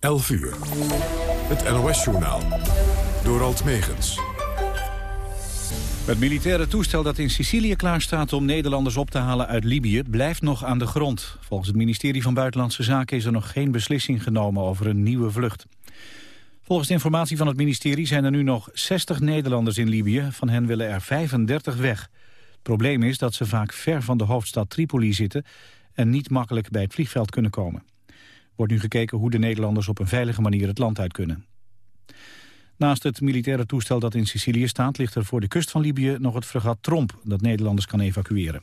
11 uur. Het NOS-journaal. Door Alt Megens. Het militaire toestel dat in Sicilië klaarstaat om Nederlanders op te halen uit Libië blijft nog aan de grond. Volgens het ministerie van Buitenlandse Zaken is er nog geen beslissing genomen over een nieuwe vlucht. Volgens de informatie van het ministerie zijn er nu nog 60 Nederlanders in Libië. Van hen willen er 35 weg. Het probleem is dat ze vaak ver van de hoofdstad Tripoli zitten en niet makkelijk bij het vliegveld kunnen komen. Wordt nu gekeken hoe de Nederlanders op een veilige manier het land uit kunnen. Naast het militaire toestel dat in Sicilië staat... ligt er voor de kust van Libië nog het fregat Tromp... dat Nederlanders kan evacueren.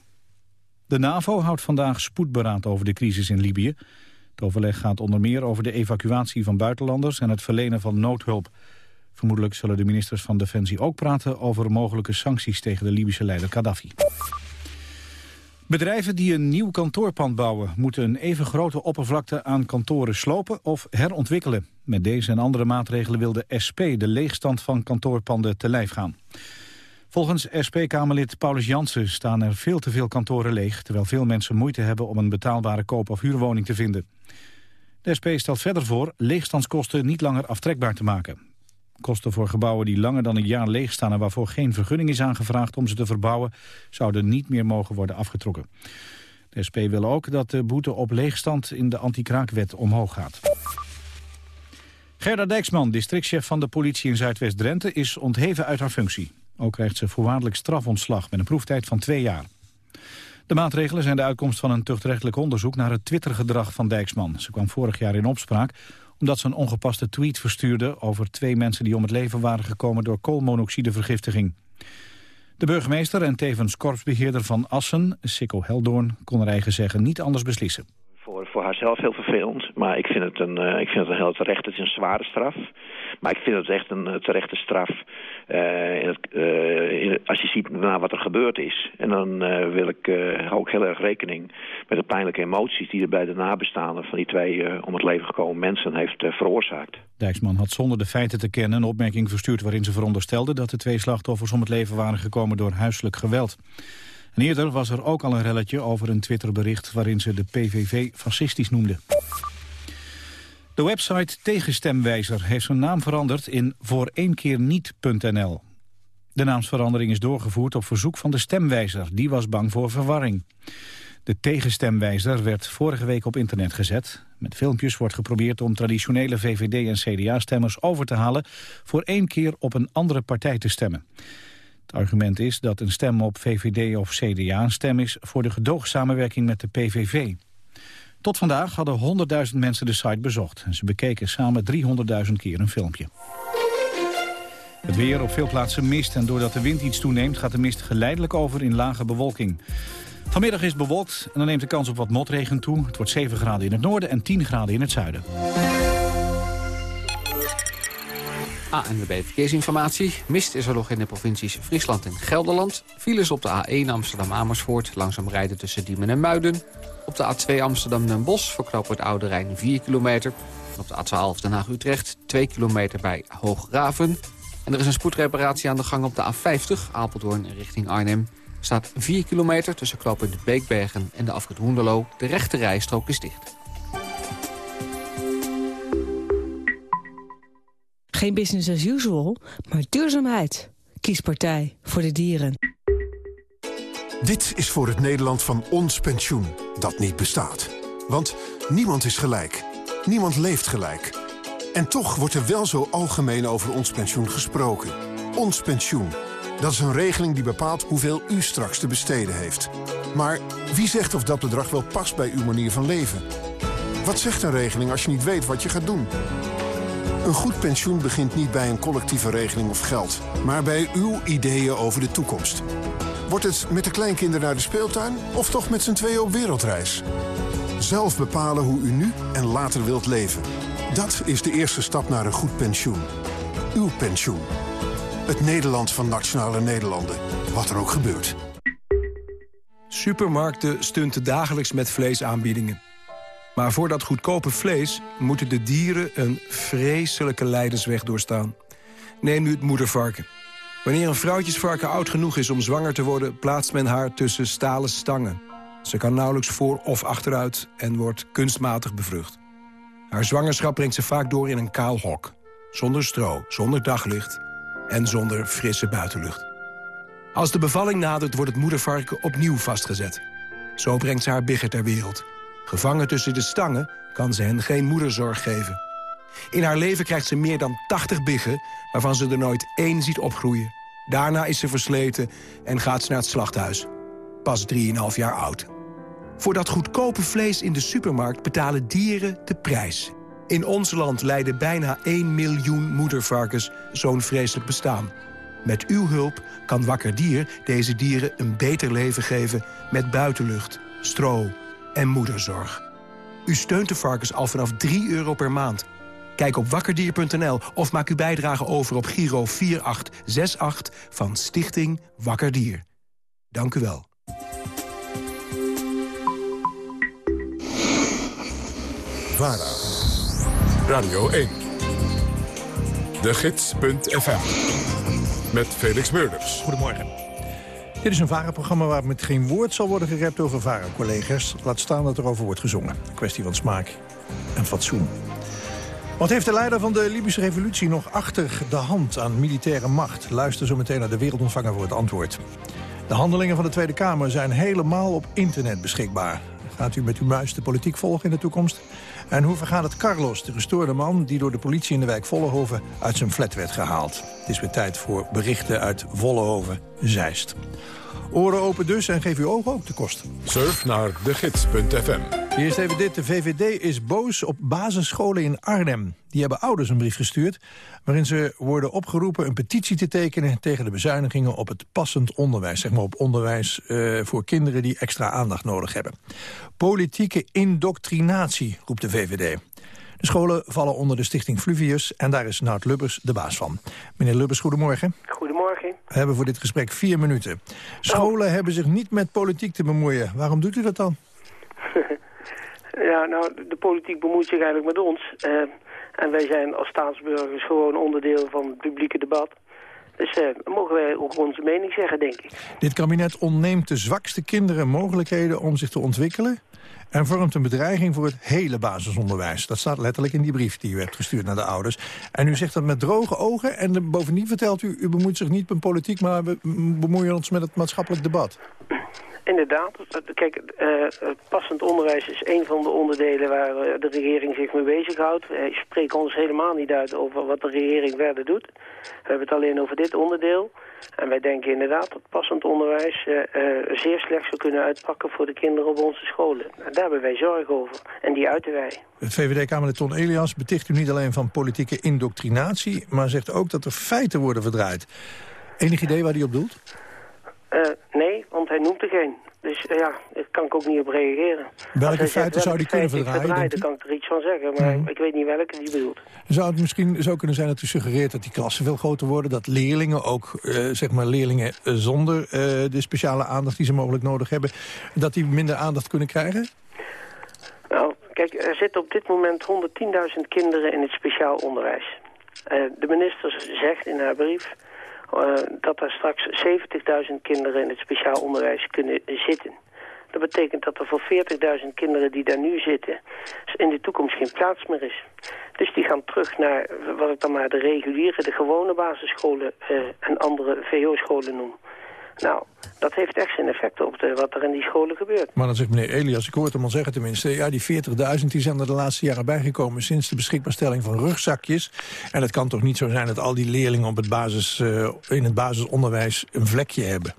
De NAVO houdt vandaag spoedberaad over de crisis in Libië. Het overleg gaat onder meer over de evacuatie van buitenlanders... en het verlenen van noodhulp. Vermoedelijk zullen de ministers van Defensie ook praten... over mogelijke sancties tegen de Libische leider Gaddafi. Bedrijven die een nieuw kantoorpand bouwen... moeten een even grote oppervlakte aan kantoren slopen of herontwikkelen. Met deze en andere maatregelen wil de SP de leegstand van kantoorpanden te lijf gaan. Volgens SP-Kamerlid Paulus Jansen staan er veel te veel kantoren leeg... terwijl veel mensen moeite hebben om een betaalbare koop- of huurwoning te vinden. De SP stelt verder voor leegstandskosten niet langer aftrekbaar te maken. Kosten voor gebouwen die langer dan een jaar leeg staan... en waarvoor geen vergunning is aangevraagd om ze te verbouwen... zouden niet meer mogen worden afgetrokken. De SP wil ook dat de boete op leegstand in de anti-kraakwet omhoog gaat. Gerda Dijksman, districtchef van de politie in Zuidwest-Drenthe... is ontheven uit haar functie. Ook krijgt ze voorwaardelijk strafontslag met een proeftijd van twee jaar. De maatregelen zijn de uitkomst van een tuchtrechtelijk onderzoek... naar het Twittergedrag van Dijksman. Ze kwam vorig jaar in opspraak omdat ze een ongepaste tweet verstuurde... over twee mensen die om het leven waren gekomen door koolmonoxidevergiftiging. De burgemeester en tevens korpsbeheerder van Assen, Sikko Heldoorn... kon er eigen zeggen niet anders beslissen. Voor, haarzelf heel vervelend, maar ik vind het een, uh, ik vind het een heel terecht. Het is een zware straf. Maar ik vind het echt een eh, terechte straf uh, in het, als je ziet naar wat er gebeurd is. En dan wil ik ook heel erg rekening met de pijnlijke emoties... die er bij de nabestaanden van die twee om het leven gekomen mensen heeft veroorzaakt. Dijksman had zonder de feiten te kennen een opmerking verstuurd... waarin ze veronderstelde dat de twee slachtoffers om het leven waren gekomen door huiselijk geweld. En eerder was er ook al een relletje over een Twitterbericht... waarin ze de PVV fascistisch noemde. De website Tegenstemwijzer heeft zijn naam veranderd in voor keer niet.nl. De naamsverandering is doorgevoerd op verzoek van de stemwijzer. Die was bang voor verwarring. De tegenstemwijzer werd vorige week op internet gezet. Met filmpjes wordt geprobeerd om traditionele VVD- en CDA-stemmers over te halen... voor één keer op een andere partij te stemmen. Het argument is dat een stem op VVD of CDA een stem is... voor de gedoogsamenwerking met de PVV. Tot vandaag hadden 100.000 mensen de site bezocht. En ze bekeken samen 300.000 keer een filmpje. Het weer op veel plaatsen mist en doordat de wind iets toeneemt... gaat de mist geleidelijk over in lage bewolking. Vanmiddag is het bewolkt en dan neemt de kans op wat motregen toe. Het wordt 7 graden in het noorden en 10 graden in het zuiden. ANWB Verkeersinformatie. Mist is er nog in de provincies Friesland en Gelderland. Files op de A1 Amsterdam-Amersfoort. Langzaam rijden tussen Diemen en Muiden. Op de A2 Amsterdam-Den Bosch verknopen het Oude Rijn 4 kilometer. Op de A12 Den Haag-Utrecht 2 kilometer bij Hoograven. En er is een spoedreparatie aan de gang op de A50 Apeldoorn richting Arnhem. Staat 4 kilometer tussen knooppunt Beekbergen en de afrit Hoenderloo. De rechte rijstrook is dicht. Geen business as usual, maar duurzaamheid. Kies partij voor de dieren. Dit is voor het Nederland van ons pensioen, dat niet bestaat. Want niemand is gelijk. Niemand leeft gelijk. En toch wordt er wel zo algemeen over ons pensioen gesproken. Ons pensioen. Dat is een regeling die bepaalt hoeveel u straks te besteden heeft. Maar wie zegt of dat bedrag wel past bij uw manier van leven? Wat zegt een regeling als je niet weet wat je gaat doen? Een goed pensioen begint niet bij een collectieve regeling of geld... maar bij uw ideeën over de toekomst. Wordt het met de kleinkinderen naar de speeltuin of toch met z'n tweeën op wereldreis? Zelf bepalen hoe u nu en later wilt leven. Dat is de eerste stap naar een goed pensioen. Uw pensioen. Het Nederland van Nationale Nederlanden. Wat er ook gebeurt. Supermarkten stunten dagelijks met vleesaanbiedingen. Maar voor dat goedkope vlees moeten de dieren een vreselijke lijdensweg doorstaan. Neem nu het moedervarken. Wanneer een vrouwtjesvarken oud genoeg is om zwanger te worden... plaatst men haar tussen stalen stangen. Ze kan nauwelijks voor of achteruit en wordt kunstmatig bevrucht. Haar zwangerschap brengt ze vaak door in een kaal hok. Zonder stro, zonder daglicht en zonder frisse buitenlucht. Als de bevalling nadert wordt het moedervarken opnieuw vastgezet. Zo brengt ze haar bigger ter wereld. Gevangen tussen de stangen kan ze hen geen moederzorg geven. In haar leven krijgt ze meer dan 80 biggen... waarvan ze er nooit één ziet opgroeien. Daarna is ze versleten en gaat ze naar het slachthuis. Pas 3,5 jaar oud. Voor dat goedkope vlees in de supermarkt betalen dieren de prijs. In ons land leiden bijna 1 miljoen moedervarkens zo'n vreselijk bestaan. Met uw hulp kan Wakker Dier deze dieren een beter leven geven... met buitenlucht, stro en moederzorg. U steunt de varkens al vanaf 3 euro per maand. Kijk op wakkerdier.nl of maak uw bijdrage over op Giro 4868 van Stichting Wakker Dier. Dank u wel. VARA. Radio 1. De Gids.fm. Met Felix Meurders. Goedemorgen. Dit is een VARA-programma waar met geen woord zal worden gerept over VARA-collega's. Laat staan dat er over wordt gezongen. Een kwestie van smaak en fatsoen. Wat heeft de leider van de Libische revolutie nog achter de hand aan militaire macht? Luister zo meteen naar de wereldontvanger voor het antwoord. De handelingen van de Tweede Kamer zijn helemaal op internet beschikbaar. Gaat u met uw muis de politiek volgen in de toekomst? En hoe vergaat het Carlos, de gestoorde man... die door de politie in de wijk Vollenhoven uit zijn flat werd gehaald? Het is weer tijd voor berichten uit Vollenhoven-Zeist. Oren open dus en geef uw ogen ook de kost. Surf naar degids.fm. Eerst even dit. De VVD is boos op basisscholen in Arnhem. Die hebben ouders een brief gestuurd... waarin ze worden opgeroepen een petitie te tekenen... tegen de bezuinigingen op het passend onderwijs. Zeg maar op onderwijs uh, voor kinderen die extra aandacht nodig hebben. Politieke indoctrinatie, roept de VVD. De scholen vallen onder de stichting Fluvius en daar is Nout Lubbers de baas van. Meneer Lubbers, goedemorgen. Goedemorgen. We hebben voor dit gesprek vier minuten. Scholen hebben zich niet met politiek te bemoeien. Waarom doet u dat dan? ja, nou, de politiek bemoeit zich eigenlijk met ons. Uh, en wij zijn als staatsburgers gewoon onderdeel van het publieke debat. Dus uh, mogen wij ook onze mening zeggen, denk ik. Dit kabinet ontneemt de zwakste kinderen mogelijkheden om zich te ontwikkelen... en vormt een bedreiging voor het hele basisonderwijs. Dat staat letterlijk in die brief die u hebt gestuurd naar de ouders. En u zegt dat met droge ogen en bovendien vertelt u... u bemoeit zich niet met politiek, maar we bemoeien ons met het maatschappelijk debat. Inderdaad. Kijk, uh, passend onderwijs is een van de onderdelen waar uh, de regering zich mee bezighoudt. Wij spreken ons helemaal niet uit over wat de regering verder doet. We hebben het alleen over dit onderdeel. En wij denken inderdaad dat passend onderwijs zeer slecht zou kunnen uitpakken voor de kinderen op onze scholen. En daar hebben wij zorg over. En die uiten wij. Het VVD-Kamerlid Ton Elias beticht u niet alleen van politieke indoctrinatie... maar zegt ook dat er feiten worden verdraaid. Enig idee waar hij op doelt? Uh, nee, want hij noemt er geen. Dus uh, ja, daar kan ik ook niet op reageren. Welke feiten zou die kunnen verdraaien? Daar kan ik er iets van zeggen, maar mm. ik weet niet welke die bedoelt. Zou het misschien zo kunnen zijn dat u suggereert dat die klassen veel groter worden? Dat leerlingen, ook uh, zeg maar leerlingen zonder de speciale aandacht die ze mogelijk nodig hebben... dat die minder aandacht kunnen krijgen? Nou, kijk, er zitten op dit moment 110.000 kinderen in het speciaal onderwijs. de minister zegt in haar brief dat er straks 70.000 kinderen in het speciaal onderwijs kunnen zitten. Dat betekent dat er voor 40.000 kinderen die daar nu zitten... in de toekomst geen plaats meer is. Dus die gaan terug naar wat ik dan maar de reguliere, de gewone basisscholen... Uh, en andere VO-scholen noem. Nou, dat heeft echt zijn effect op de, wat er in die scholen gebeurt. Maar dan zegt meneer Elias, ik hoor het hem al zeggen tenminste... ja, die 40.000 die zijn er de laatste jaren bijgekomen... sinds de beschikbaarstelling van rugzakjes. En het kan toch niet zo zijn dat al die leerlingen op het basis, uh, in het basisonderwijs een vlekje hebben?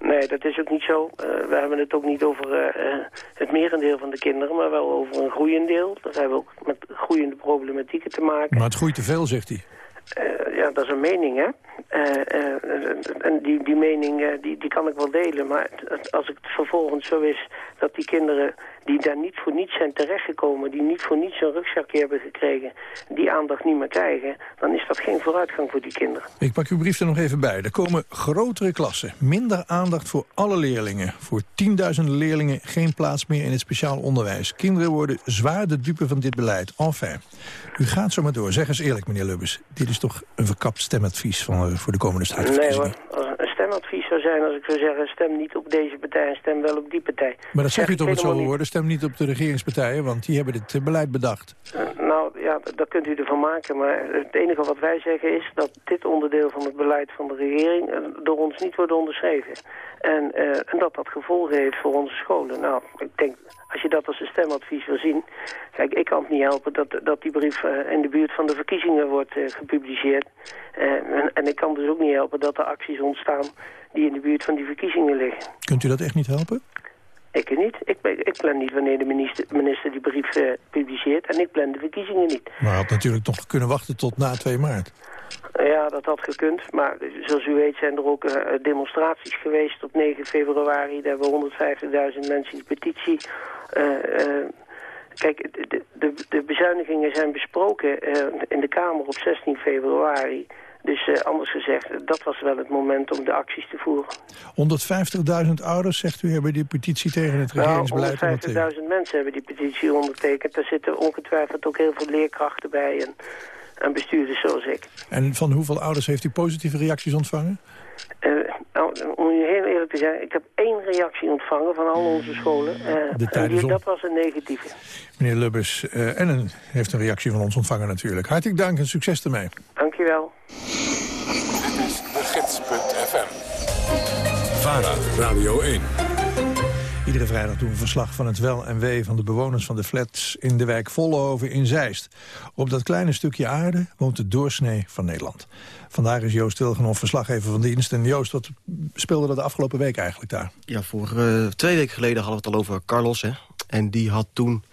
Nee, dat is ook niet zo. Uh, we hebben het ook niet over uh, het merendeel van de kinderen, maar wel over een groeiendeel. Daar hebben we ook met groeiende problematieken te maken. Maar het groeit te veel, zegt hij. Uh, ja, dat is een mening, hè. Uh, uh, en die, die mening die, die kan ik wel delen. Maar als het vervolgens zo is dat die kinderen die daar niet voor niets zijn terechtgekomen... die niet voor niets een rugzakje hebben gekregen... die aandacht niet meer krijgen... dan is dat geen vooruitgang voor die kinderen. Ik pak uw brief er nog even bij. Er komen grotere klassen. Minder aandacht voor alle leerlingen. Voor tienduizenden leerlingen geen plaats meer in het speciaal onderwijs. Kinderen worden zwaar de dupe van dit beleid. Enfin, u gaat zo maar door. Zeg eens eerlijk, meneer Lubbers. Dit is toch een verkapt stemadvies van, voor de komende staatsverkiezingen? Nee hoor, stemadvies zou zijn als ik zou zeggen... stem niet op deze partij en stem wel op die partij. Maar dat zeg je toch met niet. woorden? Stem niet op de regeringspartijen, want die hebben dit eh, beleid bedacht. Eh, nou ja, d- daar kunt u ervan maken. Maar het enige wat wij zeggen is dat dit onderdeel van het beleid van de regering eh, door ons niet wordt onderschreven. En, eh, en dat dat gevolgen heeft voor onze scholen. Nou, ik denk, als je dat als een stemadvies wil zien... Kijk, ik kan het niet helpen dat, dat die brief eh, in de buurt van de verkiezingen wordt gepubliceerd. En, en ik kan dus ook niet helpen dat er acties ontstaan die in de buurt van die verkiezingen liggen. Kunt u dat echt niet helpen? Ik niet. Ik, ben- ik plan niet wanneer de minister, minister die brief eh, publiceert. En ik plan de verkiezingen niet. Maar had natuurlijk nog kunnen wachten tot na 2 maart. Ja, dat had gekund. Maar zoals u weet zijn er ook eh, demonstraties geweest op 9 februari. Daar hebben 150.000 mensen die petitie. eh, kijk, de, de, de bezuinigingen zijn besproken in de Kamer op 16 februari. Dus eh, anders gezegd, dat was wel het moment om de acties te voeren. 150.000 ouders, zegt u, hebben die petitie tegen het Nou, regeringsbeleid ondertekend. 150.000 mensen hebben die petitie ondertekend. Daar zitten ongetwijfeld ook heel veel leerkrachten bij en, en bestuurders zoals ik. En van hoeveel ouders heeft u positieve reacties ontvangen? Eh, nou, om u heel eerlijk te zijn, ik heb één reactie ontvangen van al onze scholen. Eh, De tijd is op. dat was een negatieve. Meneer Lubbers, eh, en een, heeft een reactie van ons ontvangen natuurlijk. Hartelijk dank en succes ermee. Dit is de gids.fm. VARA, Radio 1. Iedere vrijdag doen we verslag van het wel en wee van de bewoners van de flats in de wijk Vollenhoven in Zeist. Op dat kleine stukje aarde woont de doorsnee van Nederland. Vandaag is Joost Tilgenhoff verslaggever van dienst. En Joost, wat speelde er de afgelopen week eigenlijk daar? Ja, voor eh, twee weken geleden hadden we het al over Carlos. Hè? En die had toen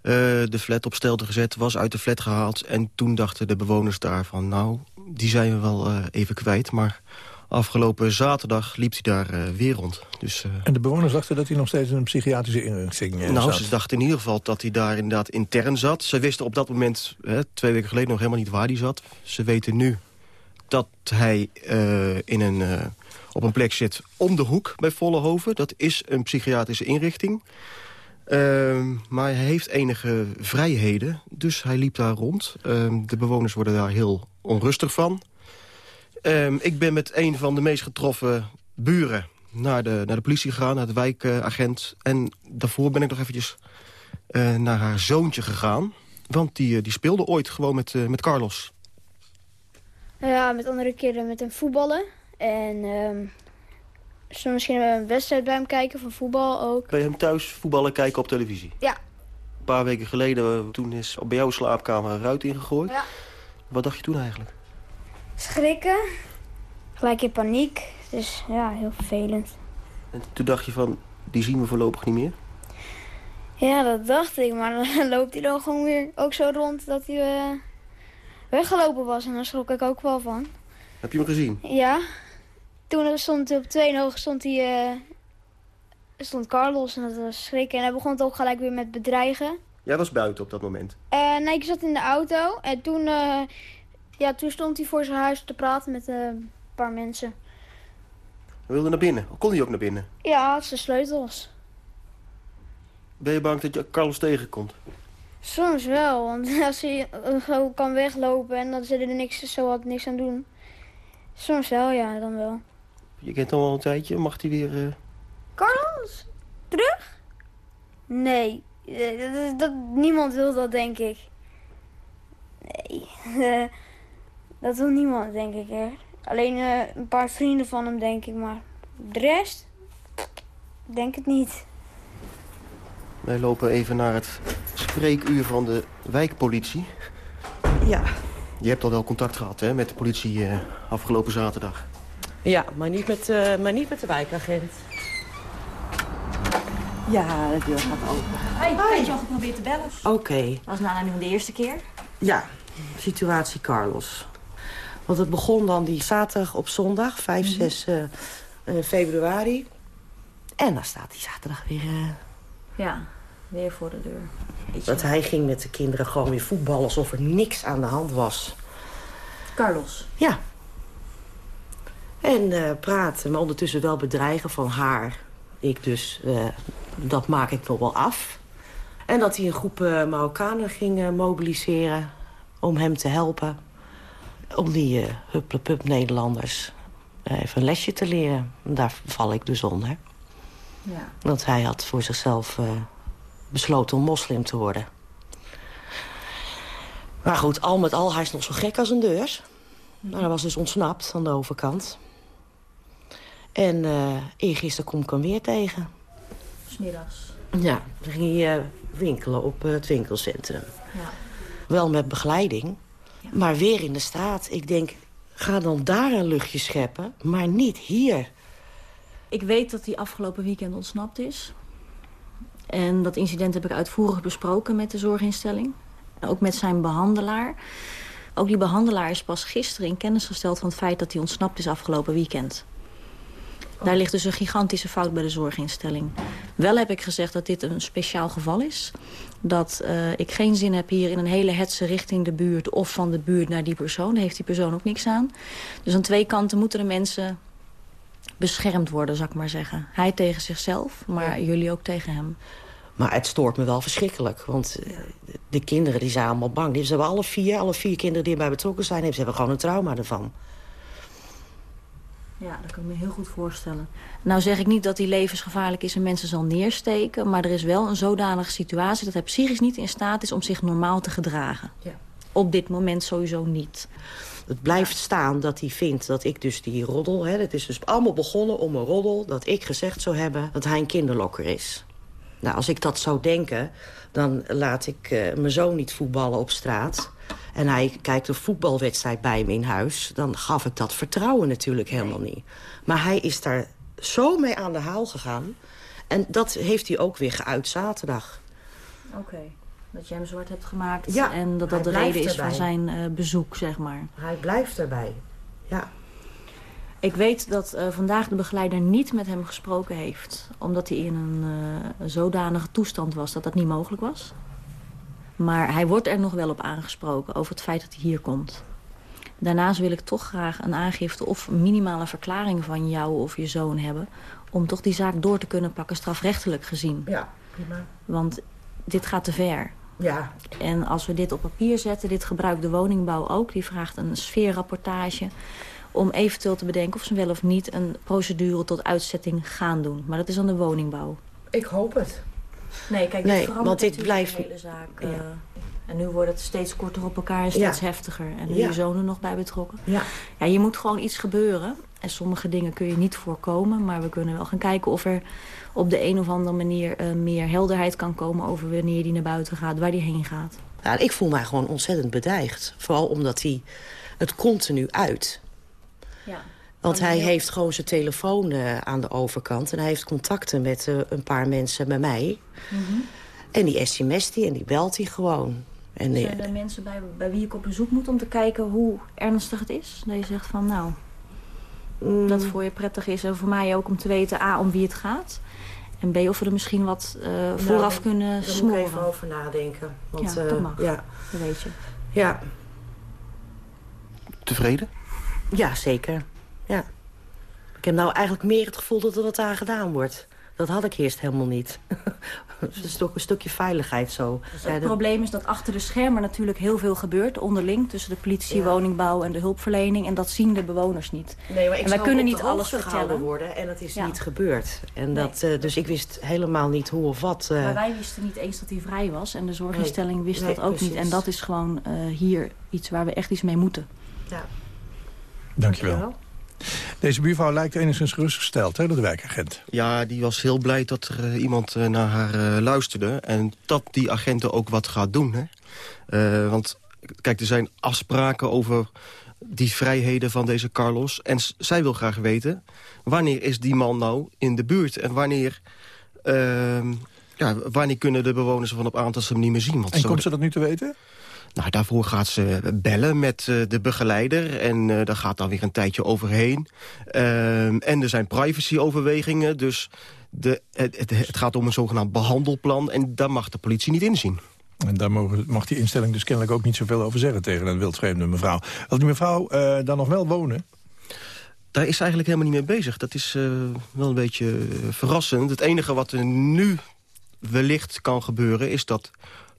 eh, de flat op stelte gezet, was uit de flat gehaald. En toen dachten de bewoners daar van, nou, die zijn we wel eh, even kwijt. Maar afgelopen zaterdag liep hij daar eh, weer rond. Dus, eh, En de bewoners dachten dat hij nog steeds in een psychiatrische inrichting nou, zat. ze dachten in ieder geval dat hij daar inderdaad intern zat. Ze wisten op dat moment, hè, twee weken geleden, nog helemaal niet waar hij zat. Ze weten nu dat hij in een, op een plek zit om de hoek bij Vollenhoven. Dat is een psychiatrische inrichting. Ehm, maar hij heeft enige vrijheden, dus hij liep daar rond. Ehm, de bewoners worden daar heel onrustig van. Ehm, ik ben met een van de meest getroffen buren naar de, naar de politie gegaan, naar de wijkagent. en daarvoor ben ik nog eventjes eh, naar haar zoontje gegaan. Want die, eh, die speelde ooit gewoon met, eh, met Carlos. Ja, met andere keren met hem voetballen. En ehm soms misschien een wedstrijd bij hem kijken van voetbal ook. Bij hem thuis voetballen kijken op televisie. Ja. Een paar weken geleden, toen is bij jouw slaapkamer een ruit ingegooid. Ja. Wat dacht je toen eigenlijk? Schrikken. Gelijk in paniek. Dus ja, heel vervelend. En toen dacht je van, die zien we voorlopig niet meer. Ja, dat dacht ik. Maar dan loopt hij dan gewoon weer ook zo rond dat hij eh, weggelopen was. En daar schrok ik ook wel van. Heb je hem gezien? Ja. Toen stond hij op twee ogen stond hij... eh, stond Carlos en dat was schrikken. En hij begon het ook gelijk weer met bedreigen. Jij was buiten op dat moment. En nee, ik zat in de auto en toen, eh, ja, toen stond hij voor zijn huis te praten met eh, een paar mensen. We wilden naar binnen. Kon hij ook naar binnen? Ja, had zijn sleutels. Ben je bang dat je Carlos tegenkomt? Soms wel, want als hij gewoon kan weglopen en dan zit er niks, zo had niks aan doen. Soms wel, ja, dan wel. Je kent hem al een tijdje. Mag hij weer... Carlos? Terug? Nee, dat, dat, niemand wil dat, denk ik. Nee, eh, dat wil niemand, denk ik. Hè. Alleen eh, een paar vrienden van hem, denk ik. Maar de rest? Ik denk het niet. Wij lopen even naar het spreekuur van de wijkpolitie. Ja, Je hebt al wel contact gehad hè, met de politie eh, afgelopen zaterdag. ja maar, niet met, eh, maar niet met de wijkagent. Ja, de deur gaat open. Hoi, ik had je al geprobeerd te bellen. Oké, Was aanleiding van de eerste keer. ja, situatie Carlos. Want het begon dan die zaterdag op zondag, 5, 6 eh, eh, februari. En dan staat die zaterdag weer... eh, Ja, weer voor de deur. Dat hij ging met de kinderen gewoon weer voetballen alsof er niks aan de hand was. Carlos. Ja. En praten, maar ondertussen wel bedreigen van haar. Ik dus, eh, dat maak ik nog wel af. En dat hij een groep eh, Marokkanen ging mobiliseren om hem te helpen. Om die uh, hupplepup Nederlanders even een lesje te leren. Daar val ik dus onder. Ja. Want hij had voor zichzelf uh, besloten om moslim te worden. Maar goed, al met al, hij is nog zo gek als een deurs. Nou, hij was dus ontsnapt aan de overkant. En uh, eergisteren kom ik hem weer tegen. Smiddags. Ja, dan ging hij uh, winkelen op uh, het winkelcentrum. Ja. Wel met begeleiding, ja. maar weer in de straat. Ik denk, ga dan daar een luchtje scheppen, maar niet hier. Ik weet dat hij afgelopen weekend ontsnapt is. En dat incident heb ik uitvoerig besproken met de zorginstelling. Ook met zijn behandelaar. Ook die behandelaar is pas gisteren in kennis gesteld van het feit dat hij ontsnapt is afgelopen weekend. Daar ligt dus een gigantische fout bij de zorginstelling. Wel heb ik gezegd dat dit een speciaal geval is. Dat uh, ik geen zin heb hier in een hele hetze richting de buurt... of van de buurt naar die persoon. Daar heeft die persoon ook niks aan. Dus aan twee kanten moeten de mensen beschermd worden, zou ik maar zeggen. Hij tegen zichzelf, maar ja. jullie ook tegen hem. Maar het stoort me wel verschrikkelijk. Want de kinderen die zijn allemaal bang. Ze hebben alle vier, alle vier kinderen die erbij betrokken zijn... ze hebben gewoon een trauma ervan. Ja, dat kan ik me heel goed voorstellen. Nou zeg ik niet dat die levensgevaarlijk is en mensen zal neersteken... maar er is wel een zodanige situatie dat hij psychisch niet in staat is... om zich normaal te gedragen. Ja. Op dit moment sowieso niet. Het blijft staan dat hij vindt dat ik dus die roddel... Hè, het is dus allemaal begonnen om een roddel... dat ik gezegd zou hebben dat hij een kinderlokker is. Nou, als ik dat zou denken, dan laat ik uh, mijn zoon niet voetballen op straat... en hij kijkt een voetbalwedstrijd bij me in huis... dan gaf ik dat vertrouwen natuurlijk helemaal niet. Maar hij is daar zo mee aan de haal gegaan... en dat heeft hij ook weer geuit zaterdag. Oké. Okay. Dat je hem zwart hebt gemaakt ja, en dat dat de reden is erbij. van zijn uh, bezoek, zeg maar. Hij blijft erbij, ja. Ik weet dat uh, vandaag de begeleider niet met hem gesproken heeft. Omdat hij in een uh, zodanige toestand was dat dat niet mogelijk was. Maar hij wordt er nog wel op aangesproken over het feit dat hij hier komt. Daarnaast wil ik toch graag een aangifte of minimale verklaring van jou of je zoon hebben... om toch die zaak door te kunnen pakken strafrechtelijk gezien. Ja, prima. Want dit gaat te ver. Ja. En als we dit op papier zetten, dit gebruikt de woningbouw ook. Die vraagt een sfeerrapportage om eventueel te bedenken of ze wel of niet een procedure tot uitzetting gaan doen. Maar dat is aan de woningbouw. Ik hoop het. Nee, kijk, nee, want dit blijft... de hele zaak. Ja. Uh, en nu wordt het steeds korter op elkaar en steeds ja. heftiger. En nu ja. je zoon er nog bij betrokken. Ja. ja, je moet gewoon iets gebeuren. En sommige dingen kun je niet voorkomen. Maar we kunnen wel gaan kijken of er op de een of andere manier uh, meer helderheid kan komen... over wanneer die naar buiten gaat, waar die heen gaat. Ja, ik voel mij gewoon ontzettend bedreigd. Vooral omdat hij het continu uit. Ja. Want hij heeft gewoon zijn telefoon uh, aan de overkant. En hij heeft contacten met uh, een paar mensen bij mij. Mm -hmm. En die sms't hij en die belt hij gewoon. En die, Zijn er mensen bij, bij wie ik op bezoek moet om te kijken hoe ernstig het is? Dat je zegt van nou, mm. dat voor je prettig is. En voor mij ook om te weten A, om wie het gaat. En B, of we er misschien wat uh, nou, vooraf kunnen dan smoren. Daar moet ik even over nadenken. Want, ja, dat mag. Ja. Dat weet je. Ja. Tevreden? Ja, zeker. Ja. Ik heb nou eigenlijk meer het gevoel dat er wat aan gedaan wordt. Dat had ik eerst helemaal niet. Het is toch een stukje veiligheid zo. Dus het probleem is dat achter de schermen natuurlijk heel veel gebeurt... onderling tussen de politie, ja. woningbouw en de hulpverlening. En dat zien de bewoners niet. Nee, maar ik en wij kunnen niet alles vertellen vertellen. worden. En dat is ja. niet gebeurd. En dat, nee. uh, dus ik wist helemaal niet hoe of wat. Uh... Maar wij wisten niet eens dat hij vrij was. En de zorginstelling nee. wist nee, dat ook precies. niet. En dat is gewoon uh, hier iets waar we echt iets mee moeten. Ja. Dankjewel. Dankjewel. Deze buurvrouw lijkt enigszins gerustgesteld hè, door de wijkagent. Ja, die was heel blij dat er uh, iemand uh, naar haar uh, luisterde. En dat die agenten ook wat gaat doen. Hè? want kijk, er zijn afspraken over die vrijheden van deze Carlos. En zij wil graag weten, wanneer is die man nou in de buurt? En wanneer... ehm, ja, wanneer kunnen de bewoners van op aan dat ze hem niet meer zien? Want en komt ze dat nu te weten? Nou, daarvoor gaat ze bellen met uh, de begeleider. En uh, daar gaat dan weer een tijdje overheen. Uh, en er zijn privacyoverwegingen. Dus de, het, het, gaat om een zogenaamd behandelplan. En daar mag de politie niet inzien. En daar mogen, mag die instelling dus kennelijk ook niet zoveel over zeggen... tegen een wildvreemde mevrouw. Wil die mevrouw uh, dan nog wel wonen? Daar is ze eigenlijk helemaal niet mee bezig. Dat is uh, wel een beetje verrassend. Het enige wat er nu wellicht kan gebeuren... is dat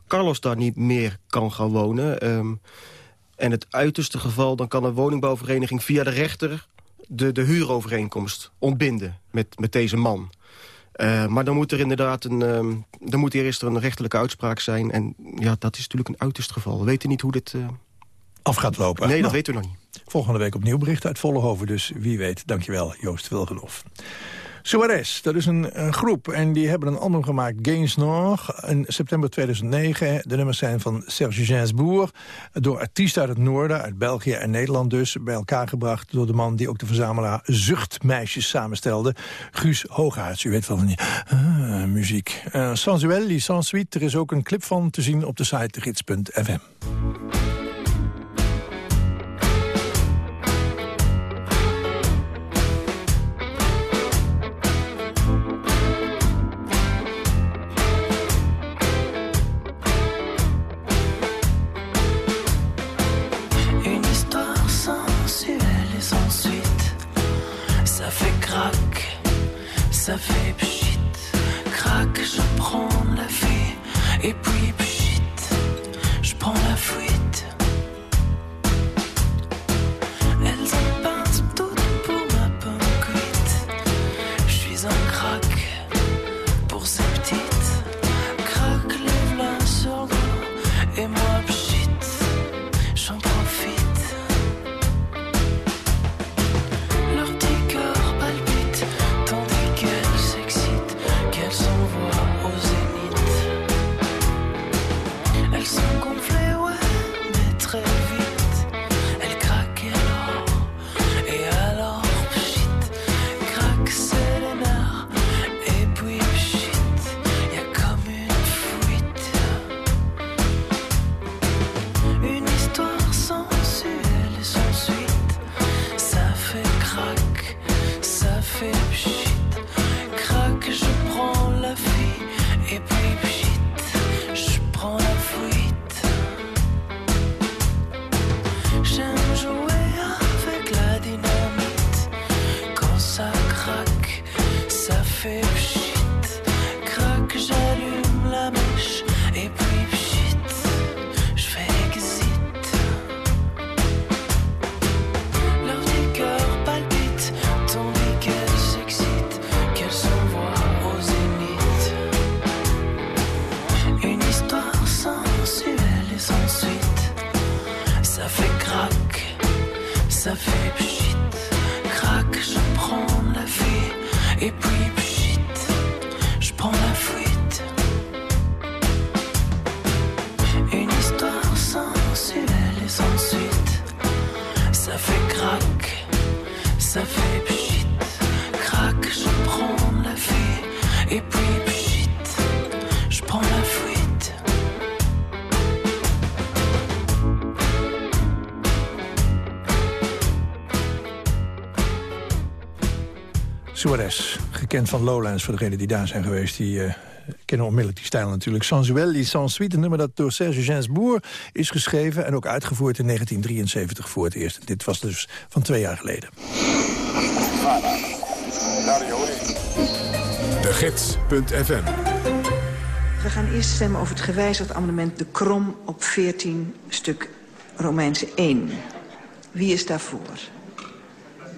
Carlos daar niet meer kan gaan wonen. Um, en het uiterste geval, dan kan een woningbouwvereniging via de rechter de, de huurovereenkomst ontbinden met, met deze man. Uh, maar dan moet er inderdaad een, uh, dan moet eerst een rechterlijke uitspraak zijn. En ja, dat is natuurlijk een uiterst geval. We weten niet hoe dit... Uh... Af gaat lopen. Nee, dat nou, weten we nog niet. Volgende week opnieuw bericht uit Vollenhoven. Dus wie weet, dankjewel Joost Wilgenhof. Suarez, dat is een, een, groep en die hebben een album gemaakt, Gains Nord, in september 2009. De nummers zijn van Serge Gainsbourg, door artiesten uit het noorden, uit België en Nederland dus, bij elkaar gebracht door de man die ook de verzamelaar Zuchtmeisjes samenstelde, Guus Hoogaerts. U weet wel van die uh, muziek. Uh, Sensuel, sans suite, er is ook een clip van te zien op de site gids.fm. ça fait pchit, crac, je prends la vie, et puis pchit, je prends la fuite. Une histoire sensuelle et sans suite. ça fait crac, ça fait pchit, crac, je prends la vie, et puis Suarez, gekend van Lowlands voor degenen die daar zijn geweest. Die uh, kennen onmiddellijk die stijl natuurlijk. Sensuel, sans suite, een nummer dat door Serge Gainsbourg is geschreven... en ook uitgevoerd in 1973 voor het eerst. Dit was dus van twee jaar geleden. De Gids.fm We gaan eerst stemmen over het gewijzigd amendement De Krom op 14 stuk Romeinse 1. Wie is daarvoor?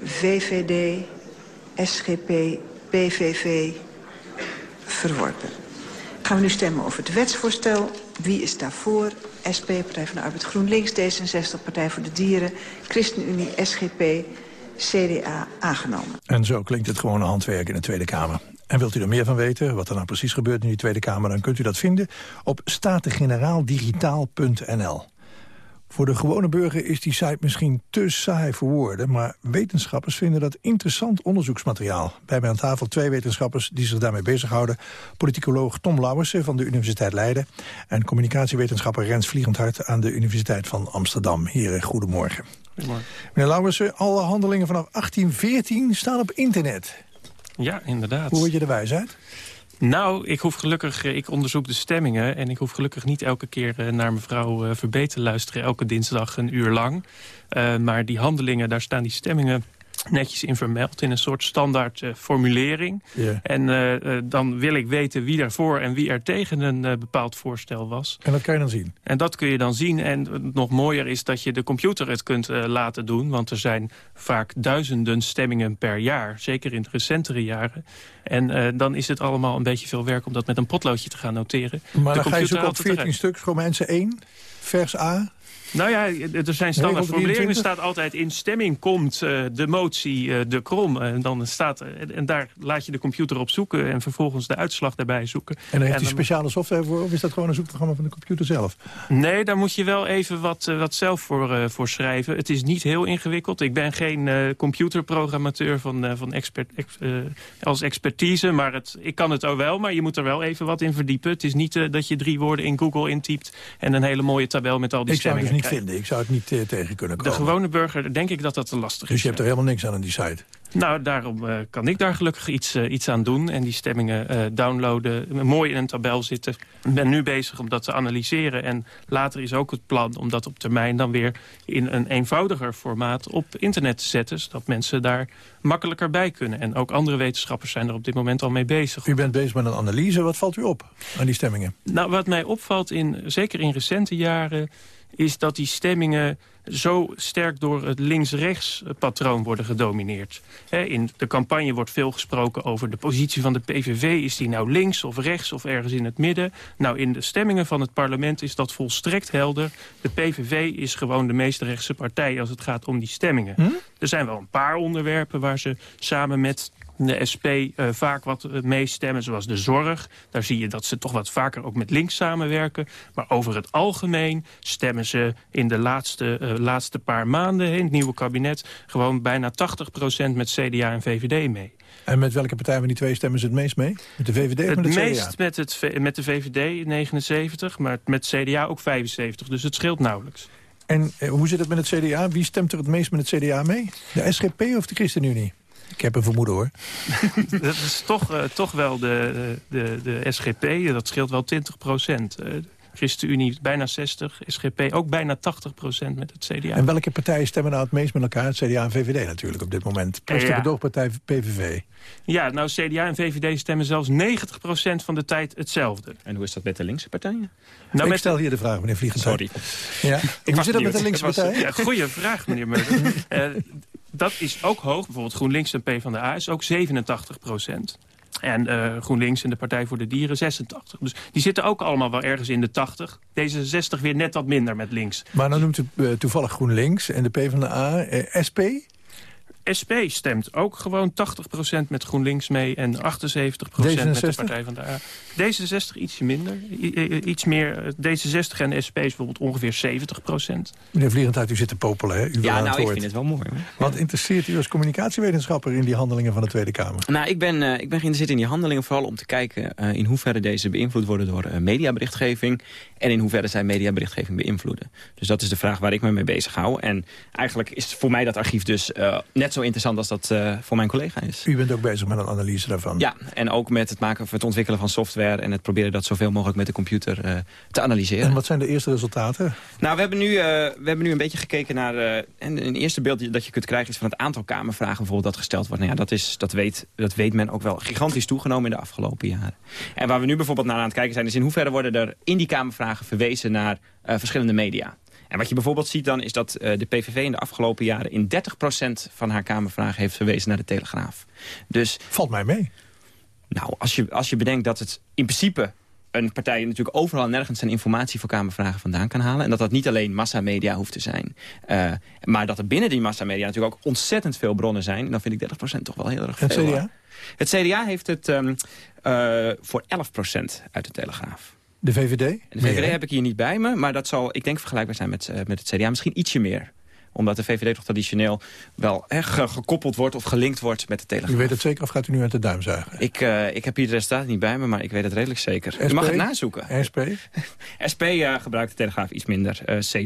VVD, SGP, PVV verworpen. Gaan we nu stemmen over het wetsvoorstel. Wie is daarvoor? SP, Partij van de Arbeid GroenLinks, D66, Partij voor de Dieren... ChristenUnie, SGP, CDA aangenomen. En zo klinkt het gewone handwerk in de Tweede Kamer. En wilt u er meer van weten, wat er nou precies gebeurt in die Tweede Kamer... dan kunt u dat vinden op statengeneraaldigitaal.nl. Voor de gewone burger is die site misschien te saai voor woorden... maar wetenschappers vinden dat interessant onderzoeksmateriaal. Bij mij aan tafel twee wetenschappers die zich daarmee bezighouden. Politicoloog Tom Lauwersen van de Universiteit Leiden... en communicatiewetenschapper Rens Vliegendhart aan de Universiteit van Amsterdam. Heren, goedemorgen. Goedemorgen. Meneer Lauwersen, alle handelingen vanaf 1814 staan op internet. Ja, inderdaad. Hoe word je de wijsheid? Nou, ik hoef gelukkig, eh, ik onderzoek de stemmingen... en ik hoef gelukkig niet elke keer eh, naar mevrouw eh, Verbeet te luisteren... elke dinsdag een uur lang. maar die handelingen, daar staan die stemmingen netjes in vermeld in een soort standaard uh, formulering. En uh, dan wil ik weten wie ervoor en wie er tegen een uh, bepaald voorstel was. En dat kan je dan zien? En dat kun je dan zien. En nog mooier is dat je de computer het kunt laten doen. Want er zijn vaak duizenden stemmingen per jaar. Zeker in de recentere jaren. En dan is het allemaal een beetje veel werk om dat met een potloodje te gaan noteren. Maar de dan ga je zoeken op 14 stuks, Romeinse 1, vers A... Nou ja, er zijn standaard formuleringen. Er staat altijd in stemming komt uh, de motie uh, de krom. En, dan staat, uh, en daar laat je de computer op zoeken en vervolgens de uitslag daarbij zoeken. En daar heeft hij speciale software voor of is dat gewoon een zoekprogramma van de computer zelf? Nee, daar moet je wel even wat, wat zelf voor, voor schrijven. Het is niet heel ingewikkeld. Ik ben geen computerprogrammateur van, van expert, ex, als expertise, maar het, ik kan het ook wel. Maar je moet er wel even wat in verdiepen. Het is niet dat je drie woorden in Google intypt en een hele mooie tabel met al die ik stemmingen niet vinden. Ik zou het niet uh, tegen kunnen komen. De gewone burger, denk ik dat dat te lastig dus is. Dus je hebt er helemaal niks aan aan die site? Nou, daarom uh, kan ik daar gelukkig iets, uh, iets aan doen. En die stemmingen downloaden, mooi in een tabel zitten. Ik ben nu bezig om dat te analyseren. En later is ook het plan om dat op termijn dan weer... in een eenvoudiger formaat op internet te zetten. Zodat mensen daar makkelijker bij kunnen. En ook andere wetenschappers zijn er op dit moment al mee bezig. U bent bezig met een analyse. Wat valt u op aan die stemmingen? Nou, wat mij opvalt, in, zeker in recente jaren is dat die stemmingen zo sterk door het links-rechts patroon worden gedomineerd. in de campagne wordt veel gesproken over de positie van de PVV. Is die nou links of rechts of ergens in het midden? Nou, in de stemmingen van het parlement is dat volstrekt helder. De PVV is gewoon de meest rechtse partij als het gaat om die stemmingen. Hm? Er zijn wel een paar onderwerpen waar ze samen met de SP uh, vaak wat uh, meestemmen, zoals de zorg. Daar zie je dat ze toch wat vaker ook met links samenwerken. Maar over het algemeen stemmen ze in de laatste, uh, laatste paar maanden... in het nieuwe kabinet gewoon bijna 80% met CDA en VVD mee. En met welke partij van die twee stemmen ze het meest mee? Met de VVD of het met het CDA? meest met, het, met de VVD 79, maar met CDA ook 75. Dus het scheelt nauwelijks. En hoe zit het met het CDA? Wie stemt er het meest met het CDA mee? De SGP of de ChristenUnie? Ik heb een vermoeden hoor. dat is toch, uh, toch wel de, de, de SGP, dat scheelt wel 20 procent. Uh, ChristenUnie bijna 60, SGP ook bijna 80 procent met het CDA. En welke partijen stemmen nou het meest met elkaar? Het CDA en VVD natuurlijk op dit moment. Plus de ja. gedoogpartij PVV. Ja, nou CDA en VVD stemmen zelfs 90 procent van de tijd hetzelfde. En hoe is dat met de linkse partijen? Nou, ik met... stel hier de vraag, meneer Vliegend. Sorry. Ja. Hoe zit dat met de linkse partijen? Ja, goeie vraag, meneer Meulen. uh, dat is ook hoog. Bijvoorbeeld GroenLinks en PvdA is ook 87 procent. En uh, GroenLinks en de Partij voor de Dieren 86. Dus die zitten ook allemaal wel ergens in de 80. D66 weer net wat minder met links. Maar dan noemt u uh, toevallig GroenLinks en de PvdA. Uh, SP? SP stemt ook gewoon 80% met GroenLinks mee en 78% met de Partij van de A. D66 ietsje minder, I iets meer. D66 en de SP is bijvoorbeeld ongeveer 70%. Meneer Vliegendheid, u zit te popelen, hè? U ja, nou, ik vind het wel mooi. Hoor. Wat interesseert u als communicatiewetenschapper in die handelingen van de Tweede Kamer? Nou, ik ben, uh, ik ben geïnteresseerd in die handelingen vooral om te kijken uh, in hoeverre deze beïnvloed worden door uh, mediaberichtgeving en in hoeverre zij mediaberichtgeving beïnvloeden. Dus dat is de vraag waar ik me mee bezig hou. En eigenlijk is voor mij dat archief dus net zo interessant als dat uh, voor mijn collega is. U bent ook bezig met een analyse daarvan? Ja, en ook met het, maken, het ontwikkelen van software... en het proberen dat zoveel mogelijk met de computer uh, te analyseren. En wat zijn de eerste resultaten? Nou, we hebben nu, uh, we hebben nu een beetje gekeken naar... en een eerste beeld dat je kunt krijgen is van het aantal kamervragen... bijvoorbeeld dat gesteld wordt. Nou ja, dat, is, dat, weet, dat weet men ook wel gigantisch toegenomen in de afgelopen jaren. En waar we nu bijvoorbeeld naar aan het kijken zijn... is in hoeverre worden er in die kamervragen verwezen naar verschillende media... En wat je bijvoorbeeld ziet dan is dat uh, de PVV in de afgelopen jaren... in 30% van haar Kamervragen heeft verwezen naar de Telegraaf. Dus, Valt mij mee. Nou, als je, als je bedenkt dat het in principe een partij natuurlijk overal en nergens zijn informatie voor Kamervragen vandaan kan halen. En dat dat niet alleen massamedia hoeft te zijn. Uh, maar dat er binnen die massamedia natuurlijk ook ontzettend veel bronnen zijn. En dan vind ik 30% toch wel heel erg veel. Het CDA? Het CDA heeft het um, uh, voor 11% uit de Telegraaf. De VVD? De VVD heb ik hier niet bij me, maar dat zal, ik denk, vergelijkbaar zijn met, uh, met het CDA. Misschien ietsje meer omdat de VVD toch traditioneel wel he, ge gekoppeld wordt of gelinkt wordt met de Telegraaf. U weet het zeker of gaat u nu uit de duim zuigen? Ik, uh, ik heb hier de resultaten niet bij me, maar ik weet het redelijk zeker. SP? U mag het nazoeken. SP? SP uh, gebruikt de Telegraaf iets minder, uh,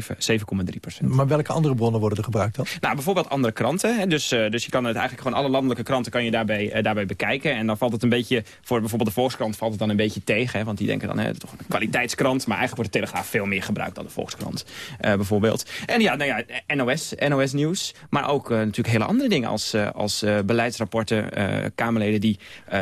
7,3 procent. Maar welke andere bronnen worden er gebruikt dan? Nou, bijvoorbeeld andere kranten. Hè. Dus, dus je kan het eigenlijk gewoon alle landelijke kranten kan je daarbij, daarbij bekijken. En dan valt het een beetje, voor bijvoorbeeld de Volkskrant valt het dan een beetje tegen. Hè, want die denken dan, hè, toch een kwaliteitskrant. Maar eigenlijk wordt de Telegraaf veel meer gebruikt dan de Volkskrant, bijvoorbeeld. En ja, nou ja, NOS NOS, NOS Nieuws. Maar ook natuurlijk hele andere dingen als, als beleidsrapporten. Kamerleden die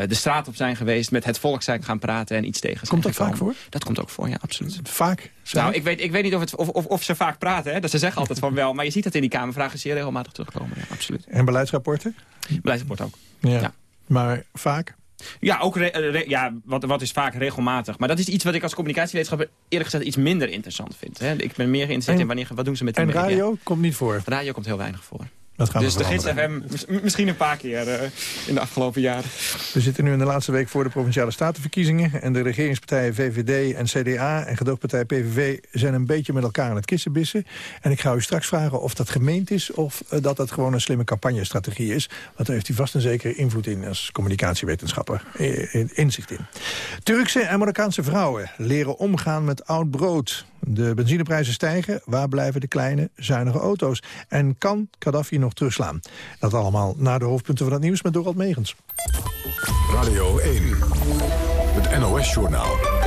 de straat op zijn geweest, met het volk zijn gaan praten en iets tegen Komt dat vaak voor? Dat komt ook voor, ja, absoluut. Vaak? Nou, ik weet, ik weet niet of, het, of, of, of ze vaak praten. Hè? Dat ze zeggen altijd van wel. Maar je ziet dat in die Kamervragen zeer regelmatig terugkomen. Ja, absoluut. En beleidsrapporten? Beleidsrapporten ook. Ja. Maar vaak? Ja, ook ja, wat, wat is vaak regelmatig. Maar dat is iets wat ik als communicatiewetenschapper eerlijk gezegd iets minder interessant vind. Hè? Ik ben meer geïnteresseerd in wanneer, wat doen ze met die En radio komt niet voor? Radio komt heel weinig voor. Dat gaan dus de Gids FM misschien een paar keer uh, in de afgelopen jaren. We zitten nu in de laatste week voor de Provinciale Statenverkiezingen... en de regeringspartijen VVD en CDA en gedoogpartij PVV... zijn een beetje met elkaar aan het kissenbissen. En ik ga u straks vragen of dat gemeend is... of uh, dat dat gewoon een slimme campagnestrategie is. Want daar heeft u vast een zekere invloed in als communicatiewetenschapper. Inzicht in. Turkse en Marokkaanse vrouwen leren omgaan met oud brood. De benzineprijzen stijgen. Waar blijven de kleine, zuinige auto's? En kan Gaddafi nog terugslaan? Dat allemaal na de hoofdpunten van het nieuws met Dorald Megens. Radio 1, het NOS-journaal.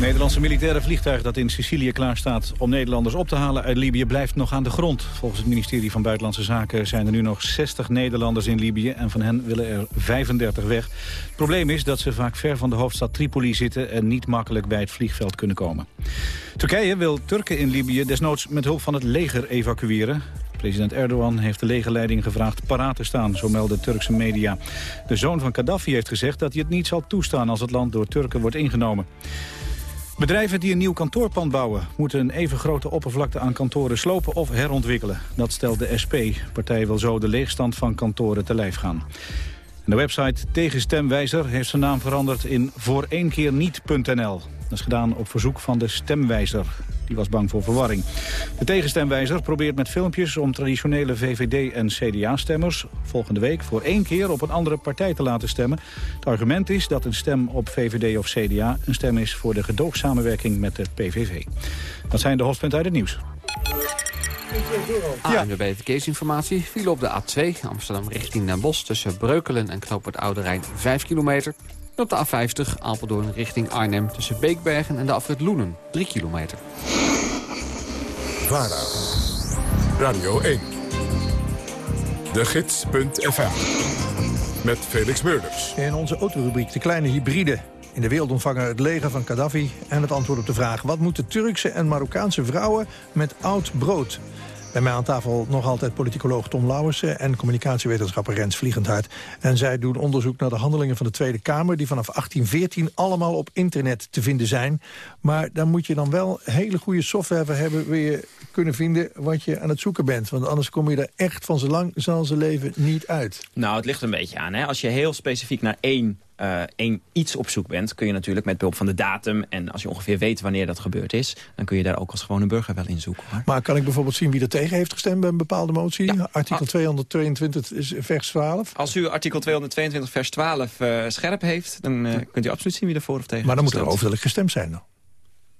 Nederlandse militaire vliegtuig dat in Sicilië klaarstaat om Nederlanders op te halen uit Libië blijft nog aan de grond. Volgens het ministerie van Buitenlandse Zaken zijn er nu nog 60 Nederlanders in Libië en van hen willen er 35 weg. Het probleem is dat ze vaak ver van de hoofdstad Tripoli zitten en niet makkelijk bij het vliegveld kunnen komen. Turkije wil Turken in Libië desnoods met hulp van het leger evacueren. President Erdogan heeft de legerleiding gevraagd paraat te staan, zo melden Turkse media. De zoon van Gaddafi heeft gezegd dat hij het niet zal toestaan als het land door Turken wordt ingenomen. Bedrijven die een nieuw kantoorpand bouwen... moeten een even grote oppervlakte aan kantoren slopen of herontwikkelen. Dat stelt de SP. Partij wil zo de leegstand van kantoren te lijf gaan. De website Tegenstemwijzer heeft zijn naam veranderd in voor één keer niet.nl. Dat is gedaan op verzoek van de stemwijzer. Die was bang voor verwarring. De tegenstemwijzer probeert met filmpjes om traditionele VVD- en CDA-stemmers... volgende week voor één keer op een andere partij te laten stemmen. Het argument is dat een stem op VVD of CDA... een stem is voor de gedoogsamenwerking met de PVV. Dat zijn de hoofdpunten uit het nieuws. Ja. ANWB Verkeersinformatie viel op de A2 Amsterdam richting Den Bosch... tussen Breukelen en Knoopert Oude Rijn 5 kilometer. En op de A50 Apeldoorn richting Arnhem tussen Beekbergen en de afrit Loenen 3 kilometer. VARA, Radio 1, de gids.fm, met Felix Meurders. In onze autorubriek De Kleine Hybride. In de wereld ontvangen het leger van Gaddafi en het antwoord op de vraag... wat moeten Turkse en Marokkaanse vrouwen met oud brood? Bij mij aan tafel nog altijd politicoloog Tom Lauwersen... en communicatiewetenschapper Rens Vliegendhart. En zij doen onderzoek naar de handelingen van de Tweede Kamer... die vanaf 1814 allemaal op internet te vinden zijn. Maar daar moet je dan wel hele goede software voor hebben... wil je kunnen vinden wat je aan het zoeken bent. Want anders kom je er echt van zo lang zal ze leven niet uit. Nou, het ligt een beetje aan. Hè? Als je heel specifiek naar één uh, één iets op zoek bent... kun je natuurlijk met behulp van de datum... en als je ongeveer weet wanneer dat gebeurd is... dan kun je daar ook als gewone burger wel in zoeken. Hoor. Maar kan ik bijvoorbeeld zien wie er tegen heeft gestemd... bij een bepaalde motie? Artikel 222 vers 12? Als u artikel 222 vers 12 uh, scherp heeft... dan uh, kunt u absoluut zien wie er voor of tegen Maar dan moet er overduidelijk gestemd zijn dan?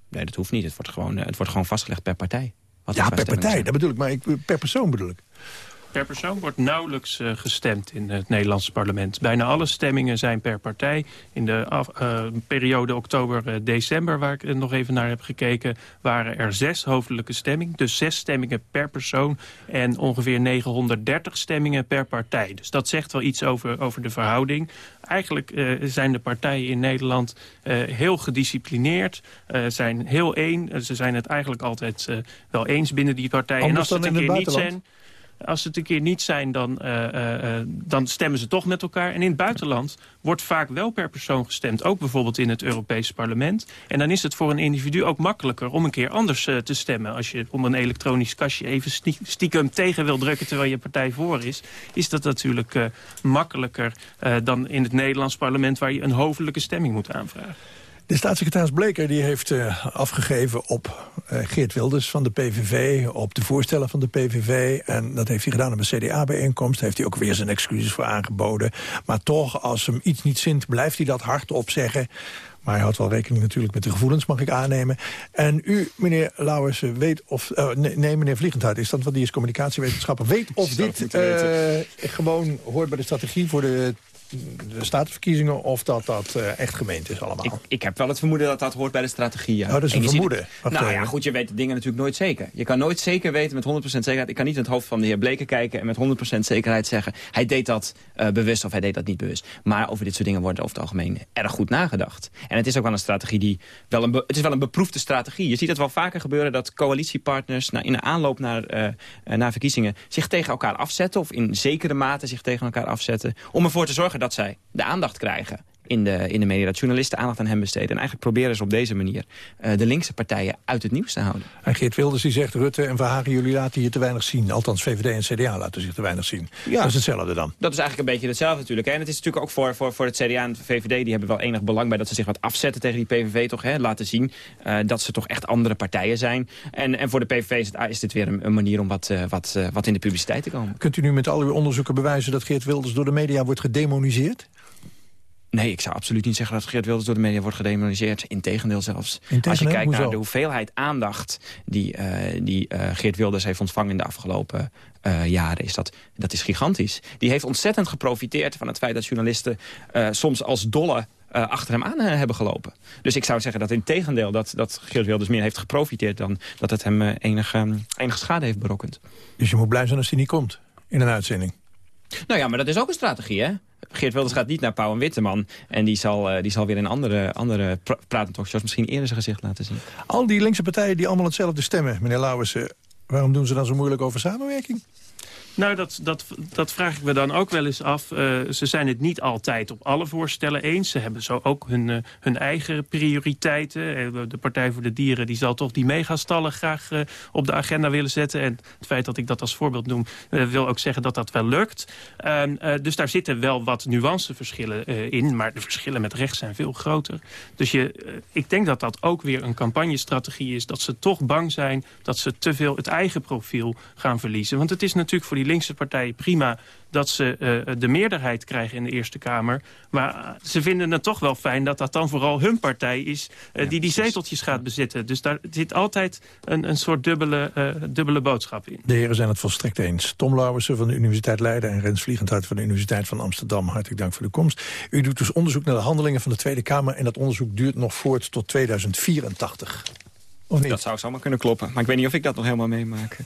Nee, dat hoeft niet. Het wordt gewoon, het wordt gewoon vastgelegd per partij. Ja, per partij, dat bedoel ik. Maar ik, per persoon bedoel ik. Per persoon wordt nauwelijks uh, gestemd in het Nederlandse parlement. Bijna alle stemmingen zijn per partij. In de af, uh, periode oktober-december, waar ik nog even naar heb gekeken... waren er zes hoofdelijke stemmingen. Dus zes stemmingen per persoon en ongeveer 930 stemmingen per partij. Dus dat zegt wel iets over, over de verhouding. Eigenlijk zijn de partijen in Nederland heel gedisciplineerd. zijn heel één. Ze zijn het eigenlijk altijd wel eens binnen die partij. Anders en als het een keer niet zijn... Als ze het een keer niet zijn, dan, uh, uh, dan stemmen ze toch met elkaar. En in het buitenland wordt vaak wel per persoon gestemd. Ook bijvoorbeeld in het Europese parlement. En dan is het voor een individu ook makkelijker om een keer anders te stemmen. Als je om een elektronisch kastje even stiekem tegen wil drukken... terwijl je partij voor is, is dat natuurlijk makkelijker dan in het Nederlands parlement... waar je een hoofdelijke stemming moet aanvragen. De staatssecretaris Bleker die heeft uh, afgegeven op uh, Geert Wilders van de PVV... op de voorstellen van de PVV. En dat heeft hij gedaan op een CDA-bijeenkomst. heeft hij ook weer zijn excuses voor aangeboden. Maar toch, als hem iets niet zint, blijft hij dat hardop zeggen. Maar hij houdt wel rekening natuurlijk met de gevoelens, mag ik aannemen. En u, meneer Lauwers, weet of... Uh, nee, meneer Vliegendhart, is dat wat die is communicatiewetenschapper... weet of dit gewoon hoort bij de strategie voor de de statenverkiezingen... of dat dat uh, echt gemeend is allemaal? Ik, ik, heb wel het vermoeden dat dat hoort bij de strategie. Ja. Oh, dat is een vermoeden? Ziet, nou ja, goed, je weet de dingen natuurlijk nooit zeker. Je kan nooit zeker weten met 100% zekerheid. Ik kan niet in het hoofd van de heer Bleken kijken... en met 100% zekerheid zeggen... hij deed dat uh, bewust of hij deed dat niet bewust. Maar over dit soort dingen wordt over het algemeen erg goed nagedacht. En het is ook wel een strategie die... Wel een het is wel een beproefde strategie. Je ziet het wel vaker gebeuren dat coalitiepartners... Nou, in de aanloop naar, uh, naar verkiezingen zich tegen elkaar afzetten... of in zekere mate zich tegen elkaar afzetten... om ervoor te zorgen dat zij de aandacht krijgen in de, in de media. Dat journalisten aandacht aan hem besteden. En eigenlijk proberen ze op deze manier uh, de linkse partijen uit het nieuws te houden. En Geert Wilders die zegt, Rutte en Verhagen, jullie laten hier te weinig zien. Althans, VVD en CDA laten zich te weinig zien. Ja, dat is hetzelfde dan. Dat is eigenlijk een beetje hetzelfde natuurlijk. Hè? En het is natuurlijk ook voor, voor, voor het CDA en de VVD... die hebben wel enig belang bij dat ze zich wat afzetten tegen die PVV. Toch, hè? Laten zien uh, dat ze toch echt andere partijen zijn. En, en voor de PVV is, het, is dit weer een, een manier om wat, uh, wat, wat in de publiciteit te komen. Kunt u nu met al uw onderzoeken bewijzen dat Geert Wilders door de media wordt gedemoniseerd? Nee, ik zou absoluut niet zeggen dat Geert Wilders door de media wordt gedemoniseerd. Integendeel zelfs. Integendeel? Als je kijkt naar de hoeveelheid aandacht die, uh, die uh, Geert Wilders heeft ontvangen in de afgelopen uh, jaren, is dat, dat is gigantisch. Die heeft ontzettend geprofiteerd van het feit dat journalisten soms als dolle uh, achter hem aan hebben gelopen. Dus ik zou zeggen dat in tegendeel dat, dat Geert Wilders meer heeft geprofiteerd... dan dat het hem uh, enige, enige schade heeft berokkend. Dus je moet blij zijn als hij niet komt in een uitzending? Nou ja, maar dat is ook een strategie, hè? Geert Wilders gaat niet naar Pauw en Witteman. En die zal, uh, die zal weer in andere, andere pra praten misschien eerder zijn gezicht laten zien. Al die linkse partijen die allemaal hetzelfde stemmen, meneer Lauwersen. Waarom doen ze dan zo moeilijk over samenwerking? Nou, dat, dat, dat vraag ik me dan ook wel eens af. Uh, ze zijn het niet altijd op alle voorstellen eens. Ze hebben zo ook hun, uh, hun eigen prioriteiten. Uh, de Partij voor de Dieren die zal toch die megastallen graag op de agenda willen zetten. En het feit dat ik dat als voorbeeld noem... wil ook zeggen dat dat wel lukt. Ehm, dus daar zitten wel wat nuanceverschillen in. Maar de verschillen met rechts zijn veel groter. Dus je, ik denk dat dat ook weer een campagnestrategie is. Dat ze toch bang zijn dat ze te veel het eigen profiel gaan verliezen. Want het is natuurlijk voor die linkse partijen prima dat ze uh, de meerderheid krijgen in de Eerste Kamer. Maar ze vinden het toch wel fijn dat dat dan vooral hun partij is... Uh, ja, die die zeteltjes gaat bezitten. Dus daar zit altijd een, een soort dubbele, uh, dubbele boodschap in. De heren zijn het volstrekt eens. Tom Lauwersen van de Universiteit Leiden en Rens Vliegendhart van de Universiteit van Amsterdam. Hartelijk dank voor de komst. U doet dus onderzoek naar de handelingen van de Tweede Kamer... en dat onderzoek duurt nog voort tot 2084. Of niet? Dat zou zomaar kunnen kloppen. Maar ik weet niet of ik dat nog helemaal meemaak.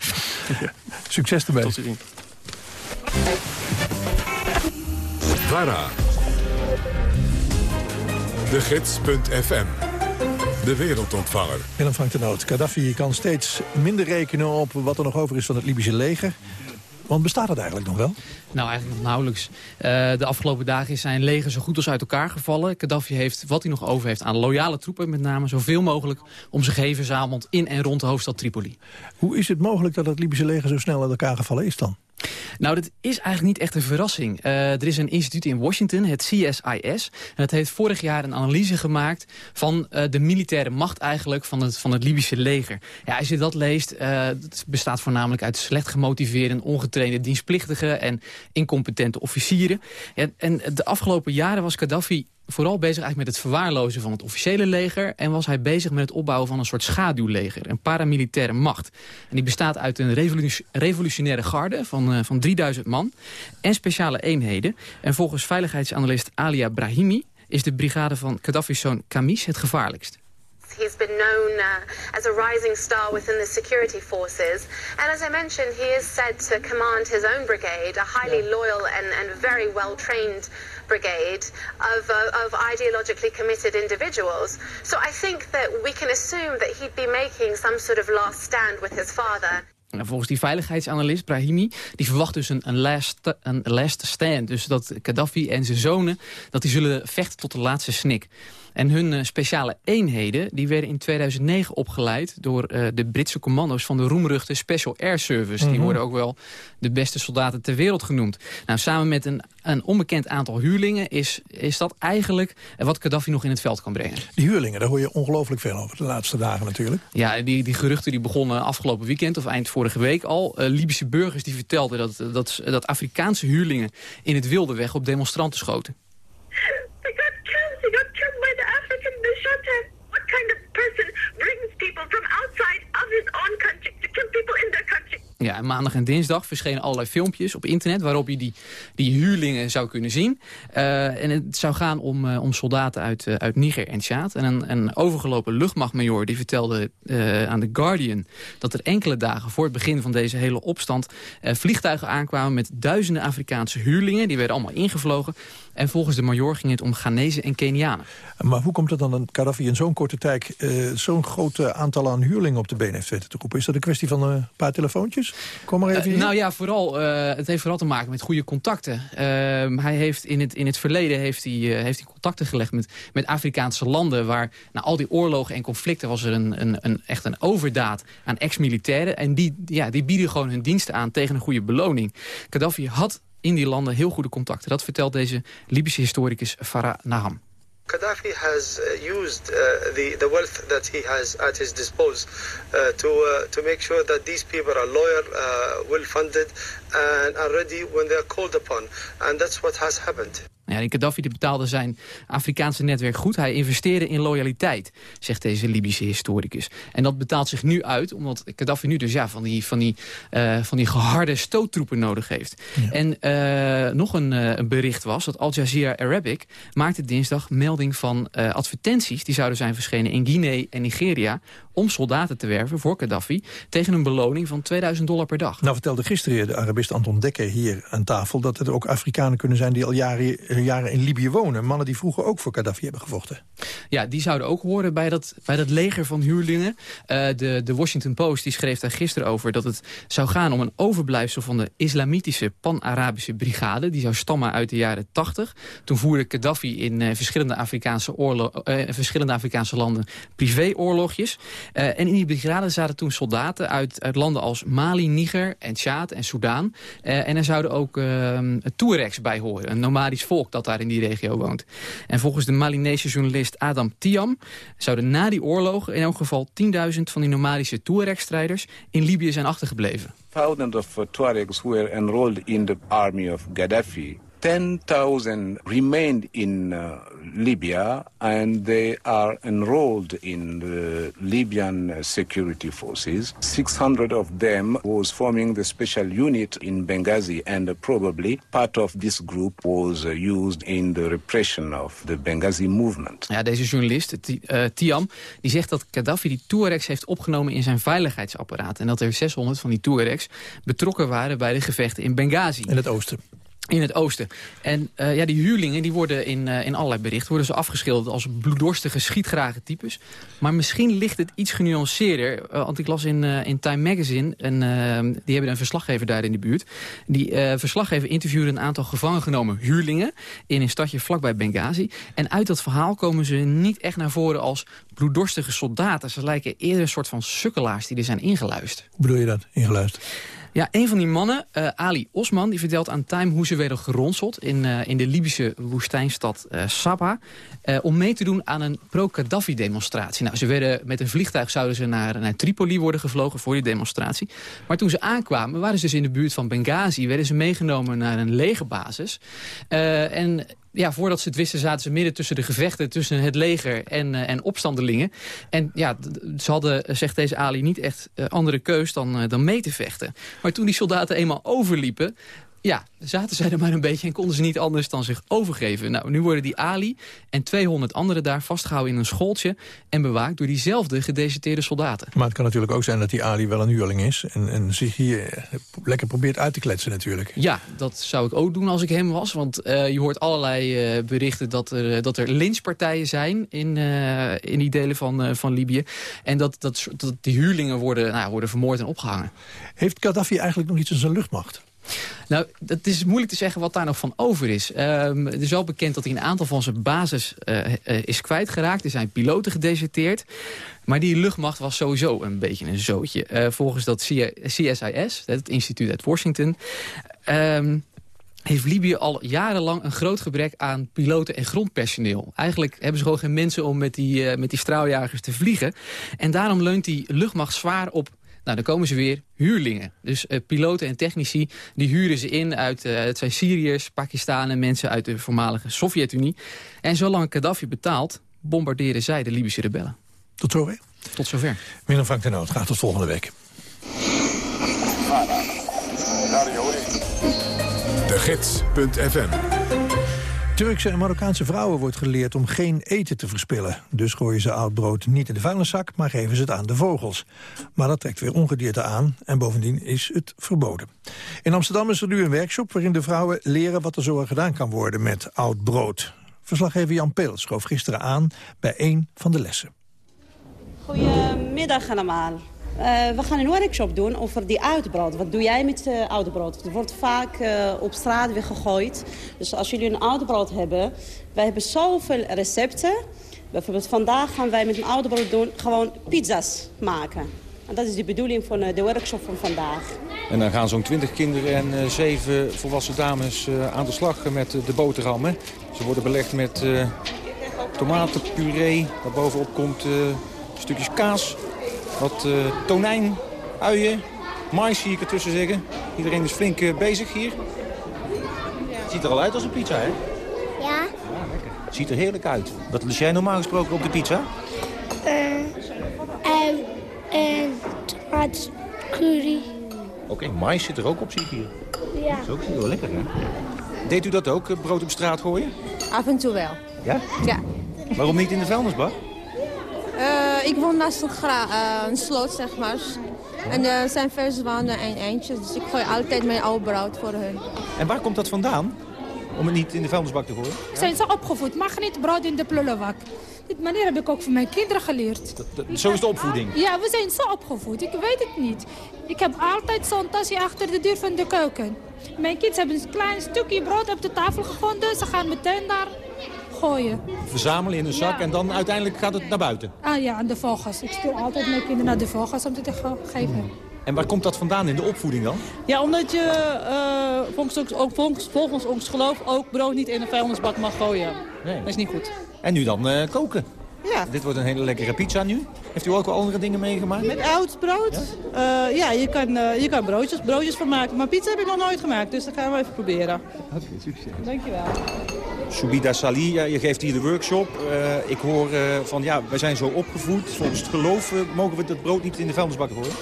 ja. Succes ermee. Tot ziens. VARA. De Gids.fm. De wereldontvanger. Willem Frank de Noot. Gaddafi kan steeds minder rekenen op wat er nog over is van het Libische leger. Want bestaat dat eigenlijk nog wel? Nou, eigenlijk nog nauwelijks. Uh, de afgelopen dagen is zijn leger zo goed als uit elkaar gevallen. Gaddafi heeft wat hij nog over heeft aan loyale troepen met name... zoveel mogelijk om zich heen verzameld in en rond de hoofdstad Tripoli. Hoe is het mogelijk dat het Libische leger zo snel uit elkaar gevallen is dan? Nou, dat is eigenlijk niet echt een verrassing. Uh, er is een instituut in Washington, het CSIS. En dat heeft vorig jaar een analyse gemaakt van uh, de militaire macht eigenlijk van het, van het Libische leger. Ja, als je dat leest, uh, het bestaat voornamelijk uit slecht gemotiveerde, ongetrainde dienstplichtigen en incompetente officieren. En de afgelopen jaren was Gaddafi vooral bezig eigenlijk met het verwaarlozen van het officiële leger... en was hij bezig met het opbouwen van een soort schaduwleger, een paramilitaire macht. En die bestaat uit een revolutionaire garde van, uh, van 3000 man en speciale eenheden. En volgens veiligheidsanalist Alia Brahimi is de brigade van Gaddafi's zoon Kamis het gevaarlijkst. He's been known uh, as a rising star within the security forces. And as I mentioned, he is said to command his own brigade, a highly loyal and, and very well trained brigade of, uh, of ideologically committed individuals. So I think that we can assume that he'd be making some sort of last stand with his father. Volgens die veiligheidsanalist Brahimi, die verwacht dus een, een, last, een last stand. Dus dat Gaddafi en zijn zonen, dat die zullen vechten tot de laatste snik. En hun uh, speciale eenheden die werden in 2009 opgeleid... door uh, de Britse commando's van de roemruchte Special Air Service. Mm -hmm. Die worden ook wel de beste soldaten ter wereld genoemd. Nou, samen met een, een onbekend aantal huurlingen... Is, is dat eigenlijk wat Gaddafi nog in het veld kan brengen. Die huurlingen, daar hoor je ongelooflijk veel over de laatste dagen natuurlijk. Ja, die, die geruchten die begonnen afgelopen weekend of eind vorige week al. Uh, Libische burgers die vertelden dat, dat, dat Afrikaanse huurlingen... in het wilde weg op demonstranten schoten. They got killed. They got killed by the African. They shot him. What kind of person brings people from outside of his own country to people in their country? Ja, maandag en dinsdag verschenen allerlei filmpjes op internet... waarop je die, die huurlingen zou kunnen zien. Uh, en het zou gaan om, uh, om soldaten uit, uh, uit Niger en Tjaad. En een, een overgelopen luchtmachtmajor die vertelde aan The Guardian... dat er enkele dagen voor het begin van deze hele opstand... vliegtuigen aankwamen met duizenden Afrikaanse huurlingen. Die werden allemaal ingevlogen. En volgens de major ging het om Ghanese en Kenianen. Maar hoe komt het dan dat Gaddafi in zo'n korte tijd... zo'n groot aantal aan huurlingen op de been heeft weten te roepen? Is dat een kwestie van een paar telefoontjes? Kom maar even uh, nou ja, vooral, het heeft vooral te maken met goede contacten. Uh, hij heeft in, het, in het verleden heeft hij, heeft hij contacten gelegd met, met Afrikaanse landen... waar na al die oorlogen en conflicten was er een, een, een echt een overdaad aan ex-militairen. En die, ja, die bieden gewoon hun diensten aan tegen een goede beloning. Gaddafi had in die landen heel goede contacten. Dat vertelt deze Libische historicus Farah Naham. Gaddafi has uh, used uh, the, the wealth that he has at his disposal uh, to, uh, to make sure that these people are loyal, uh, well funded, and are ready when they are called upon. And that's what has happened. Ja, die Gaddafi die betaalde zijn Afrikaanse netwerk goed. Hij investeerde in loyaliteit, zegt deze Libische historicus. En dat betaalt zich nu uit, omdat Gaddafi nu dus ja, van, die, van, die, uh, van die geharde stoottroepen nodig heeft. Ja. En uh, nog een, uh, een, bericht was dat Al Jazeera Arabic maakte dinsdag melding van advertenties... die zouden zijn verschenen in Guinea en Nigeria om soldaten te werven voor Gaddafi... tegen een beloning van 2000 dollar per dag. Nou vertelde gisteren de Arabist Anton Dekker hier aan tafel... dat er ook Afrikanen kunnen zijn die al jaren, jaren in Libië wonen. Mannen die vroeger ook voor Gaddafi hebben gevochten. Ja, die zouden ook horen bij dat, bij dat leger van huurlingen. Uh, de, de Washington Post die schreef daar gisteren over... dat het zou gaan om een overblijfsel van de islamitische pan-Arabische brigade. Die zou stammen uit de jaren 80. Toen voerde Gaddafi in uh, verschillende, Afrikaanse uh, verschillende Afrikaanse landen privéoorlogjes. En in die brigade zaten toen soldaten uit, uit landen als Mali, Niger en Tjaad en Soudaan. En er zouden ook uh, Tuaregs bij horen, een nomadisch volk dat daar in die regio woont. En volgens de Malinese journalist Adam Tiam zouden na die oorlogen in elk geval 10.000 van die nomadische Tuareg-strijders in Libië zijn achtergebleven. Thousands of Tuaregs were enrolled in the army of Gaddafi. 10,000 remained in uh, Libya and they are enrolled in the Libyan security forces. 600 of them was forming the special unit in Benghazi and uh, probably part of this group was uh, used in the repression of the Benghazi movement. Ja, deze journalist, uh, Tiam, die zegt dat Gaddafi die Tuaregs heeft opgenomen in zijn veiligheidsapparaat en dat er 600 van die Tuaregs betrokken waren bij de gevechten in Benghazi. In het oosten. In het oosten. En uh, ja, die huurlingen die worden in, uh, in allerlei berichten worden ze afgeschilderd als bloeddorstige, schietgrage types. Maar misschien ligt het iets genuanceerder. Uh, want ik las in, in Time Magazine, en, die hebben een verslaggever daar in de buurt. Die verslaggever interviewde een aantal gevangen genomen huurlingen in een stadje vlakbij Benghazi. En uit dat verhaal komen ze niet echt naar voren als bloeddorstige soldaten. Ze lijken eerder een soort van sukkelaars die er zijn ingeluisterd. Hoe bedoel je dat, ingeluisterd? Ja, een van die mannen, uh, Ali Osman, die vertelt aan Time hoe ze werden geronseld in, uh, in de Libische woestijnstad uh, Sabha. om mee te doen aan een pro-Gaddafi demonstratie. Nou, ze werden met een vliegtuig zouden ze naar, naar Tripoli worden gevlogen voor die demonstratie. Maar toen ze aankwamen, waren ze dus in de buurt van Benghazi. Werden ze meegenomen naar een legerbasis. en ja, voordat ze het wisten zaten ze midden tussen de gevechten... tussen het leger en, uh, en opstandelingen. En ja, ze hadden, zegt deze Ali, niet echt uh, andere keus dan, dan mee te vechten. Maar toen die soldaten eenmaal overliepen... Ja, zaten zij er maar een beetje en konden ze niet anders dan zich overgeven. Nou, nu worden die Ali en 200 anderen daar vastgehouden in een schooltje... en bewaakt door diezelfde gedeserteerde soldaten. Maar het kan natuurlijk ook zijn dat die Ali wel een huurling is... en, en zich hier lekker probeert uit te kletsen natuurlijk. Ja, dat zou ik ook doen als ik hem was. Want uh, je hoort allerlei uh, berichten dat er, dat er lynchpartijen zijn... in, uh, in die delen van, van Libië. En dat, dat, dat die huurlingen worden, nou, worden vermoord en opgehangen. Heeft Gaddafi eigenlijk nog iets aan zijn luchtmacht? Nou, het is moeilijk te zeggen wat daar nog van over is. Um, het is wel bekend dat hij een aantal van zijn basis uh, uh, is kwijtgeraakt. Er zijn piloten gedeserteerd. Maar die luchtmacht was sowieso een beetje een zootje. Uh, volgens dat CSIS, het instituut uit Washington... Um, heeft Libië al jarenlang een groot gebrek aan piloten en grondpersoneel. Eigenlijk hebben ze gewoon geen mensen om met die, met die straaljagers te vliegen. En daarom leunt die luchtmacht zwaar op nou, dan komen ze weer huurlingen. Dus uh, piloten en technici, die huren ze in uit uh, het zijn Syriërs, Pakistanen, mensen uit de voormalige Sovjet-Unie. En zolang Gaddafi betaalt, bombarderen zij de Libische rebellen. Tot zover? Tot zover. Willem Frank de Noot, graag tot volgende week. De Gids.fm Turkse en Marokkaanse vrouwen wordt geleerd om geen eten te verspillen. Dus gooien ze oud brood niet in de vuilniszak, maar geven ze het aan de vogels. Maar dat trekt weer ongedierte aan en bovendien is het verboden. In Amsterdam is er nu een workshop waarin de vrouwen leren wat er zo gedaan kan worden met oud brood. Verslaggever Jan Peel schoof gisteren aan bij een van de lessen. Goedemiddag allemaal. Uh, we gaan een workshop doen over die oudbrood. Wat doe jij met uh, oudbrood? Het wordt vaak uh, op straat weer gegooid. Dus als jullie een oudbrood hebben... wij hebben zoveel recepten. Bijvoorbeeld vandaag gaan wij met een oudbrood doen... gewoon pizza's maken. En dat is de bedoeling van de workshop van vandaag. En dan gaan zo'n 20 kinderen en zeven volwassen dames aan de slag met de boterhammen. Ze worden belegd met tomatenpuree. Daarbovenop komt stukjes kaas, wat uh, tonijn, uien, mais zie ik ertussen zeggen. Iedereen is flink uh, bezig hier. Het ziet er al uit als een pizza, hè? Ja. Ja, lekker. Het ziet er heerlijk uit. Wat lust jij normaal gesproken op de pizza? Uh, en, en tomaat curry. Oké, okay, mais zit er ook op, zie ik hier. Ja. Dat is ook wel lekker, hè? Deed u dat ook, brood op straat gooien? Af en toe wel. Ja? Ja. Waarom niet in de vuilnisbak? Uh, ik woon naast een, uh, een sloot, zeg maar. En er zijn verzwanen en eindjes, dus ik gooi altijd mijn oude brood voor hun. En waar komt dat vandaan? Om het niet in de vuilnisbak te gooien? Ja? Zijn ze opgevoed? Mag niet brood in de prullenbak. Dit manier heb ik ook van mijn kinderen geleerd. Dat, dat, zo is de opvoeding? Ja, we zijn zo opgevoed. Ik weet het niet. Ik heb altijd zo'n tasje achter de deur van de keuken. Mijn kids hebben een klein stukje brood op de tafel gevonden. Ze gaan meteen daar Verzamelen in een zak en dan uiteindelijk gaat het naar buiten? Ah ja, aan de vogels. Ik stuur altijd mijn kinderen naar de vogels om te geven. En waar komt dat vandaan in de opvoeding dan? Ja, omdat je uh, volgens, ook, volgens, volgens, ons geloof ook brood niet in een vuilnisbak mag gooien. Nee. Dat is niet goed. En nu dan uh, koken? Ja. Dit wordt een hele lekkere pizza nu. Heeft u ook wel andere dingen meegemaakt? Met oud brood? Ja, uh, ja je, kan, uh, je kan broodjes, broodjes van maken. Maar pizza heb ik nog nooit gemaakt, dus dat gaan we even proberen. Oké, okay, succes. Dankjewel. Subida Sali, ja, je geeft hier de workshop. Uh, ik hoor van, ja, wij zijn zo opgevoed. Volgens het geloof mogen we dat brood niet in de vuilnisbak gooien.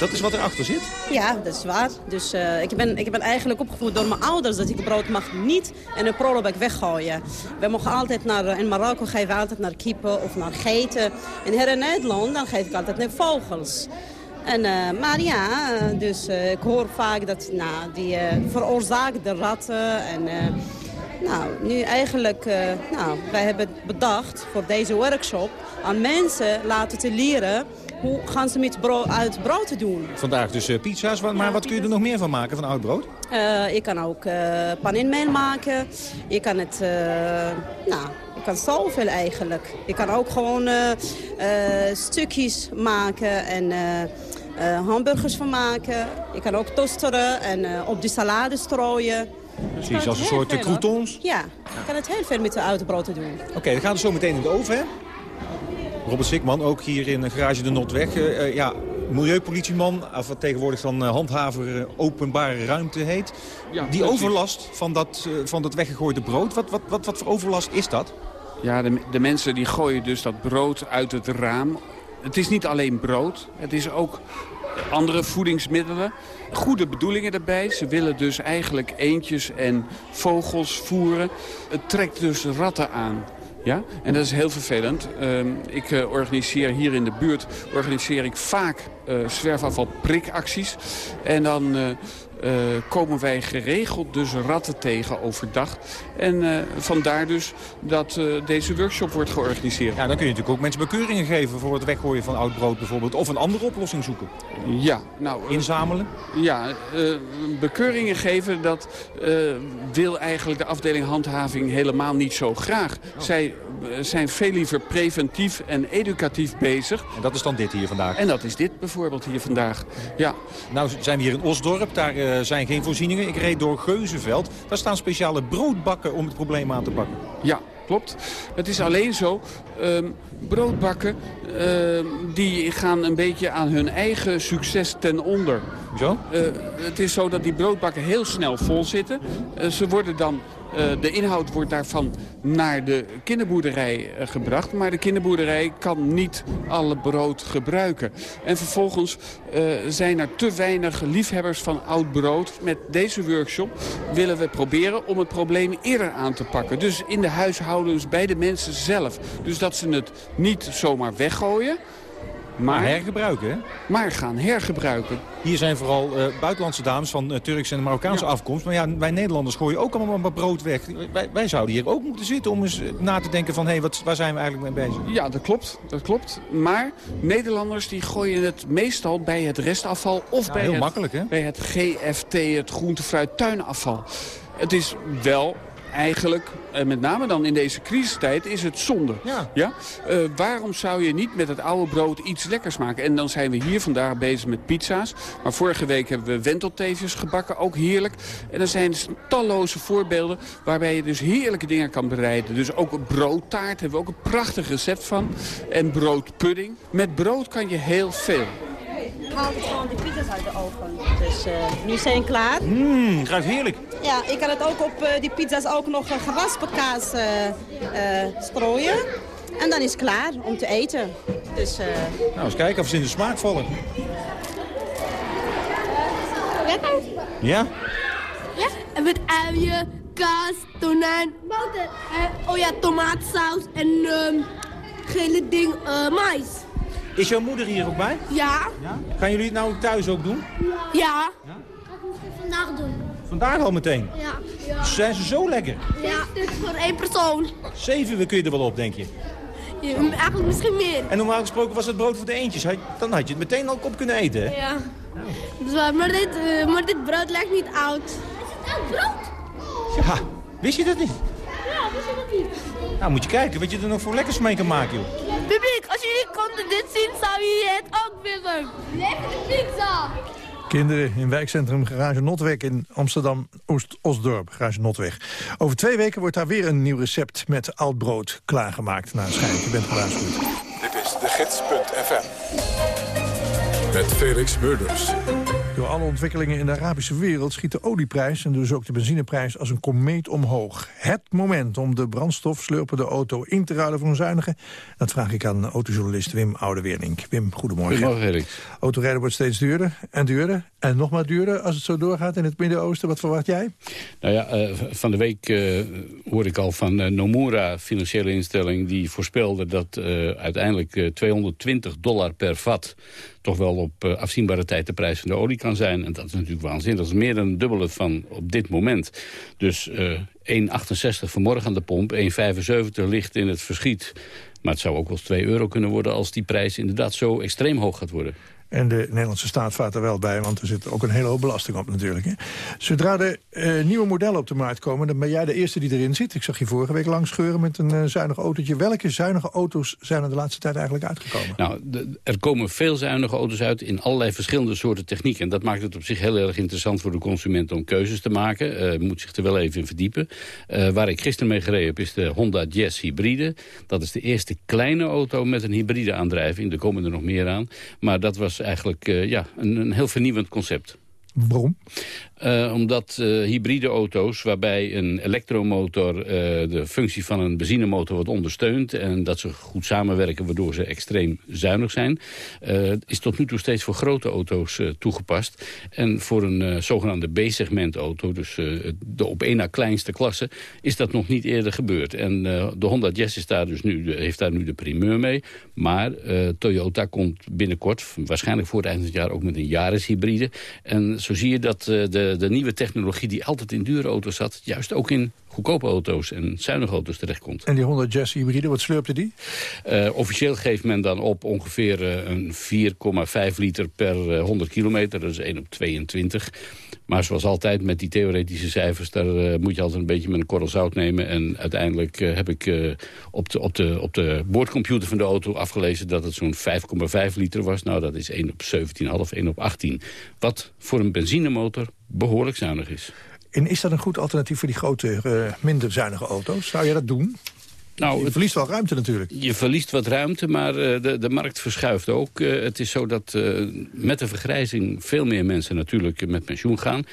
Dat is wat erachter zit? Ja, dat is waar. Dus uh, ik, ben, ik ben eigenlijk opgevoed door mijn ouders dat ik brood mag niet in een prullenbak weggooien. We mogen altijd naar, in Marokko geven we altijd naar kippen of naar geiten. En hier in Nederland dan geef ik altijd naar vogels. En, uh, maar ja, dus ik hoor vaak dat nou, die veroorzaakt de ratten en... Nou, nu eigenlijk, nou, wij hebben bedacht voor deze workshop aan mensen laten te leren hoe gaan ze met brood, uit brood te doen. Vandaag dus uh, pizza's, maar ja, wat kun je er nog meer van maken van oud brood? Uh, je kan ook uh, maken. Je kan het, nou, je kan zoveel eigenlijk. Je kan ook gewoon stukjes maken en hamburgers van maken. Je kan ook tosteren en op de salade strooien. Precies, als een soort croutons? Ja, je kan het heel veel met de oude brood doen. Oké, okay, dan gaan we zo meteen in de oven, hè? Robert Sikman, ook hier in de garage de Notweg. Uh, uh, ja, milieupolitieman, of wat tegenwoordig dan uh, handhaver openbare ruimte heet. Ja, Die overlast van dat, van dat weggegooide brood, wat, wat, wat, wat voor overlast is dat? Ja, de, de mensen die gooien dus dat brood uit het raam. Het is niet alleen brood, het is ook andere voedingsmiddelen. Goede bedoelingen daarbij. Ze willen dus eigenlijk eendjes en vogels voeren. Het trekt dus ratten aan. Ja, en dat is heel vervelend. Uh, ik uh, organiseer hier in de buurt organiseer ik vaak uh, zwerfafval prikacties. En dan uh, komen wij geregeld dus ratten tegen overdag. En vandaar dus dat deze workshop wordt georganiseerd. Ja, dan kun je natuurlijk ook mensen bekeuringen geven voor het weggooien van oud brood bijvoorbeeld. Of een andere oplossing zoeken. Ja, nou... Inzamelen? Ja, bekeuringen geven, dat wil eigenlijk de afdeling handhaving helemaal niet zo graag. Oh. Zij zijn veel liever preventief en educatief bezig. En dat is dan dit hier vandaag? En dat is dit bijvoorbeeld hier vandaag, ja. Nou zijn we hier in Osdorp, daar uh, zijn geen voorzieningen. Ik reed door Geuzenveld, daar staan speciale broodbakken om het probleem aan te pakken. Ja, klopt. Het is alleen zo, um, broodbakken eh, die gaan een beetje aan hun eigen succes ten onder. Zo? Uh, het is zo dat die broodbakken heel snel vol zitten. Uh, ze worden dan uh, de inhoud wordt daarvan naar de kinderboerderij uh, gebracht. Maar de kinderboerderij kan niet alle brood gebruiken. En vervolgens uh, zijn er te weinig liefhebbers van oud brood. Met deze workshop willen we proberen om het probleem eerder aan te pakken. Dus in de huishoudens, bij de mensen zelf. Dus dat ze het niet zomaar weggooien... Maar, hergebruiken, hè? Maar gaan hergebruiken. Hier zijn vooral uh, buitenlandse dames van uh, Turkse en Marokkaanse ja. afkomst. Maar ja, wij Nederlanders gooien ook allemaal maar brood weg. Wij, wij, zouden hier ook moeten zitten om eens na te denken van... hé, hey, wat, waar zijn we eigenlijk mee bezig? Ja, dat klopt. Dat klopt. Maar Nederlanders die gooien het meestal bij het restafval... of ja, bij, heel het, makkelijk, hè? bij het GFT, het groente, fruit, tuinafval. Het is wel eigenlijk, en met name dan in deze crisistijd, is het zonde. Ja. Ja? Uh, waarom zou je niet met het oude brood iets lekkers maken? En dan zijn we hier vandaag bezig met pizza's. Maar vorige week hebben we wentelteefjes gebakken, ook heerlijk. En er zijn talloze voorbeelden waarbij je dus heerlijke dingen kan bereiden. Dus ook broodtaart hebben we ook een prachtig recept van. En broodpudding. Met brood kan je heel veel. Ik haal gewoon de pizza's uit de oven. Dus uh, nu zijn klaar. Mmm, ruikt heerlijk. Ja, ik kan het ook op uh, die pizza's ook nog uh, geraspen kaas strooien. En dan is het klaar om te eten. Dus, nou, eens kijken of ze in de smaak vallen. Lekker? Ja? Ja, en met uien, kaas, tonijn, boter. oh ja, tomaatsaus en um, gele ding, mais. Is jouw moeder hier ook bij? Ja. ja. Gaan jullie het nou thuis ook doen? Ja. ja? Dat moet ik vandaag doen. Vandaag al meteen? Ja. ja. Zijn ze zo lekker? Ja, dit is voor één persoon. Zeven kun je er wel op, denk je? Ja, eigenlijk misschien meer. En normaal gesproken was het brood voor de eentjes. Dan had je het meteen al op kunnen eten, hè? Ja. Nou. Maar, dit, uh, maar dit brood lijkt niet oud. Is het oud brood? Ja, wist je dat niet? Ja, wist je dat niet? Nou, moet je kijken wat je er nog voor lekkers mee kan maken, joh. Publiek, als jullie konden dit zien, zou je het ook willen. Lekkere pizza! Kinderen in wijkcentrum Garage Notweg in Amsterdam Oost-Osdorp. Garage Notweg. Over twee weken wordt daar weer een nieuw recept met oud brood klaargemaakt. Nou, schijnt, je bent gewaarschuwd. Dit is de gids.fm. Met Felix Murders. Door alle ontwikkelingen in de Arabische wereld schiet de olieprijs... en dus ook de benzineprijs als een komeet omhoog. Het moment om de brandstofslurpende auto in te ruilen voor een zuinige... dat vraag ik aan autojournalist Wim Oudewerning. Wim, goedemorgen. Goedemorgen. Autorijden wordt steeds duurder en duurder. En nog maar duurder als het zo doorgaat in het Midden-Oosten. Wat verwacht jij? Nou ja, uh, van de week uh, hoorde ik al van uh, Nomura, financiële instelling... die voorspelde dat uiteindelijk 220 dollar per vat toch wel op uh, afzienbare tijd de prijs van de olie kan zijn. En dat is natuurlijk waanzinnig. Dat is meer dan het dubbele van op dit moment. Dus uh, 1,68 vanmorgen aan de pomp, 1,75 ligt in het verschiet. Maar het zou ook wel eens 2 euro kunnen worden als die prijs inderdaad zo extreem hoog gaat worden. En de Nederlandse staat vaart er wel bij, want er zit ook een hele hoop belasting op natuurlijk. Hè. Zodra er uh, nieuwe modellen op de markt komen, dan ben jij de eerste die erin zit. Ik zag je vorige week langs scheuren met een uh, zuinig autootje. Welke zuinige auto's zijn er de laatste tijd eigenlijk uitgekomen? Nou, er komen veel zuinige auto's uit in allerlei verschillende soorten techniek. En dat maakt het op zich heel erg interessant voor de consument om keuzes te maken. Uh, moet zich er wel even in verdiepen. waar ik gisteren mee gereden heb is de Honda Jazz hybride. Dat is de eerste kleine auto met een hybride aandrijving. Er komen er nog meer aan. Maar dat was eigenlijk uh, ja, een, een heel vernieuwend concept. Waarom? Uh, omdat uh, hybride auto's waarbij een elektromotor uh, de functie van een benzinemotor wordt ondersteunt... en dat ze goed samenwerken waardoor ze extreem zuinig zijn... is tot nu toe steeds voor grote auto's toegepast. En voor een zogenaamde B-segment auto, dus de op één na kleinste klasse... is dat nog niet eerder gebeurd. En de Honda Jazz is daar dus nu, heeft daar nu de primeur mee. Maar Toyota komt binnenkort, waarschijnlijk voor het eind van het jaar... ook met een Yaris hybride. En zo zie je dat de de nieuwe technologie die altijd in dure auto's zat... juist ook in goedkope auto's en zuinige auto's terechtkomt. En die Honda Jazz hybride, wat slurpte die? Uh, officieel geeft men dan op ongeveer uh, een 4,5 liter per uh, 100 kilometer. Dat is 1 op 22. Maar zoals altijd met die theoretische cijfers... daar uh, moet je altijd een beetje met een korrel zout nemen. En uiteindelijk uh, heb ik op, de, op, de, op de boordcomputer van de auto afgelezen... dat het zo'n 5,5 liter was. Nou, dat is 1 op 17,5, 1 op 18. Wat voor een benzinemotor behoorlijk zuinig is. En is dat een goed alternatief voor die grote, minder zuinige auto's? Zou je dat doen? Nou, je verliest wel ruimte natuurlijk. Je verliest wat ruimte, maar uh, de, de markt verschuift ook. Uh, het is zo dat uh, met de vergrijzing veel meer mensen natuurlijk met pensioen gaan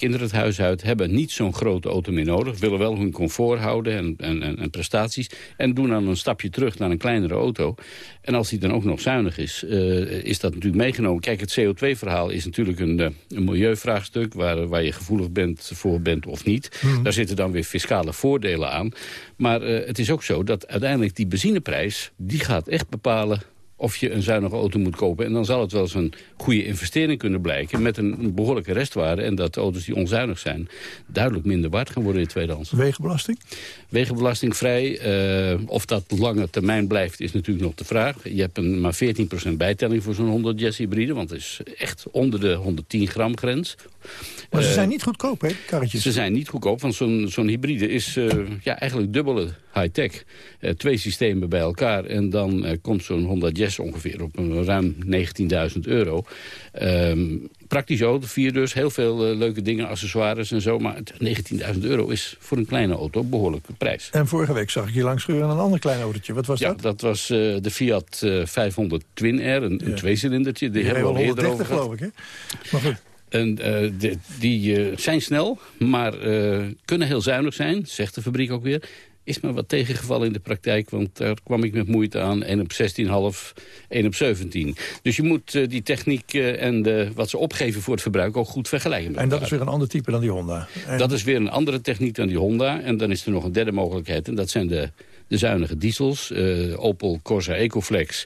kinderen het huis uit, hebben niet zo'n grote auto meer nodig. Willen wel hun comfort houden en, en, en, prestaties. En doen dan een stapje terug naar een kleinere auto. En als die dan ook nog zuinig is, uh, is dat natuurlijk meegenomen. Kijk, het CO2-verhaal is natuurlijk een, uh, een milieuvraagstuk... Waar, waar je gevoelig bent voor bent of niet. Hmm. Daar zitten dan weer fiscale voordelen aan. Maar uh, het is ook zo dat uiteindelijk die benzineprijs... die gaat echt bepalen of je een zuinige auto moet kopen. En dan zal het wel eens een goede investering kunnen blijken... met een behoorlijke restwaarde. En dat auto's die onzuinig zijn duidelijk minder waard gaan worden in tweedehands. Wegenbelasting? Wegenbelastingvrij. Uh, of dat lange termijn blijft is natuurlijk nog de vraag. Je hebt een maar 14% bijtelling voor zo'n 100 Jazz hybride. Want het is echt onder de 110 gram grens. Maar ze uh, zijn niet goedkoop, hè, karretjes? Ze zijn niet goedkoop, want zo'n zo'n hybride is uh, ja, eigenlijk dubbele high-tech. twee systemen bij elkaar en dan komt zo'n Honda Jazz ongeveer op een ruim 19.000 euro. Um, praktisch auto, vier dus, heel veel uh, leuke dingen, accessoires en zo. Maar 19.000 euro is voor een kleine auto een behoorlijke prijs. En vorige week zag ik je langs een ander klein autootje. Wat was ja, dat? dat was de Fiat uh, 500 Twin Air, een, ja. een tweecilindertje. Die, die hebben we al eerder over geloof ik, hè? Maar goed. En uh, de, die uh, zijn snel, maar uh, kunnen heel zuinig zijn, zegt de fabriek ook weer is me wat tegengevallen in de praktijk. Want daar kwam ik met moeite aan. 1 op 16,5, 1 op 17. Dus je moet uh, die techniek uh, en de, wat ze opgeven voor het verbruik ook goed vergelijken. en dat is weer een ander type dan die Honda? En... Dat is weer een andere techniek dan die Honda. En dan is er nog een derde mogelijkheid. En dat zijn de, de zuinige diesels. Uh, Opel Corsa Ecoflex.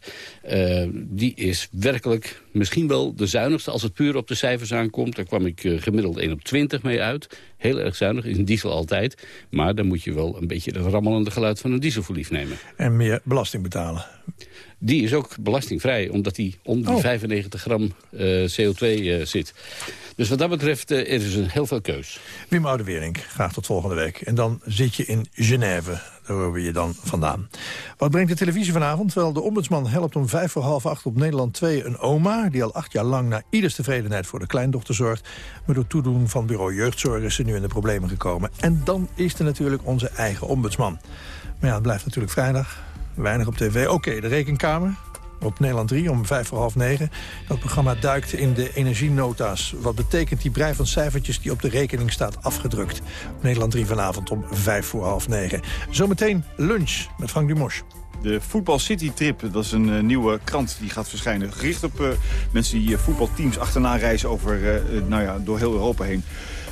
die is werkelijk misschien wel de zuinigste als het puur op de cijfers aankomt. Daar kwam ik gemiddeld 1 op 20 mee uit. Heel erg zuinig, is een diesel altijd. Maar dan moet je wel een beetje het rammelende geluid van een diesel voor lief nemen. En meer belasting betalen. Die is ook belastingvrij, omdat die onder die oh. 95 gram uh, CO2 uh, zit. Dus wat dat betreft uh, er is er heel veel keus. Wim Oudewering, graag tot volgende week. En dan zit je in Genève. Daar horen we je dan vandaan. Wat brengt de televisie vanavond? Wel, de ombudsman helpt om vijf voor half acht op Nederland 2 een oma... die al acht jaar lang naar ieders tevredenheid voor de kleindochter zorgt. Maar door toedoen van bureau jeugdzorg is ze nu in de problemen gekomen. En dan is er natuurlijk onze eigen ombudsman. Maar ja, het blijft natuurlijk vrijdag. Weinig op tv. Oké, de rekenkamer op Nederland 3 om vijf voor half negen. Dat programma duikt in de energienota's. Wat betekent die brei van cijfertjes die op de rekening staat afgedrukt. Op Nederland 3 vanavond om vijf voor half negen. Zometeen lunch met Frank Dumos. De Football City Trip, dat is een uh, nieuwe krant die gaat verschijnen. Gericht op uh, mensen die uh, voetbalteams achterna reizen over, nou ja, door heel Europa heen.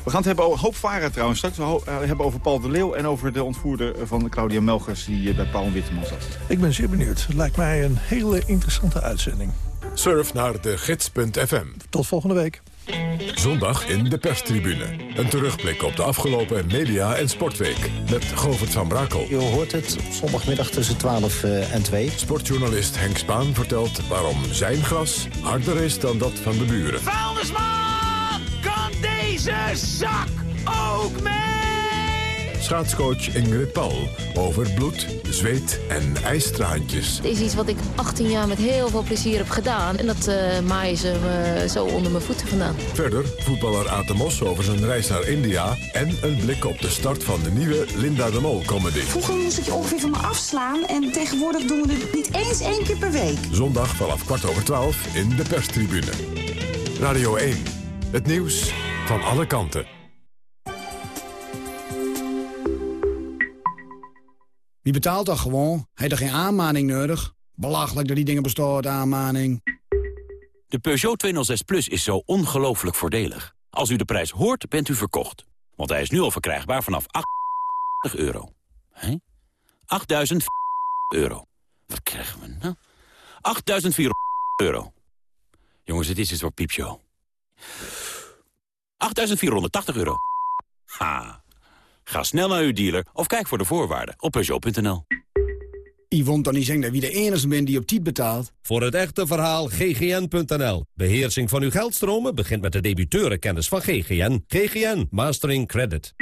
We gaan het hebben over hoop varen trouwens. Straks we uh, hebben over Paul de Leeuw en over de ontvoerder van Claudia Melgers... die uh, bij Paul Witteman zat. Ik ben zeer benieuwd. Het lijkt mij een hele interessante uitzending. Surf naar de gids.fm. Tot volgende week. Zondag in de perstribune. Een terugblik op de afgelopen media- en sportweek. Met Govert van Brakel. Je hoort het zondagmiddag tussen 12 uh, en 2. Sportjournalist Henk Spaan vertelt waarom zijn gras harder is dan dat van de buren. Vuilnisman, deze zak ook mee? Schaatscoach Ingrid Paul over bloed, zweet en ijstraantjes. Het is iets wat ik 18 jaar met heel veel plezier heb gedaan. En dat uh, maaien ze me zo onder mijn voeten vandaan. Verder voetballer Aten Mos over zijn reis naar India... en een blik op de start van de nieuwe Linda de Mol comedy. Vroeger moest ik je ongeveer van me afslaan... en tegenwoordig doen we het niet eens één keer per week. Zondag vanaf kwart over twaalf in de perstribune. Radio 1. Het nieuws van alle kanten. Wie betaalt dat gewoon? Heeft er geen aanmaning nodig? Belachelijk dat die dingen bestaan, aanmaning. De Peugeot 206 Plus is zo ongelooflijk voordelig. Als u de prijs hoort, bent u verkocht. Want hij is nu al verkrijgbaar vanaf 8 euro. Hé? 8.000 euro. Wat krijgen we nou? 8.400 euro. Jongens, het is iets voor piepshow. 8.480 euro. Ha! Ga snel naar uw dealer of kijk voor de voorwaarden op Peugeot.nl. Yvonne dan niet zeggen dat wie de enige bent die op tijd betaalt. Voor het echte verhaal ggn.nl. Beheersing van uw geldstromen begint met de debiteurenkennis van GGN. GGN Mastering Credit.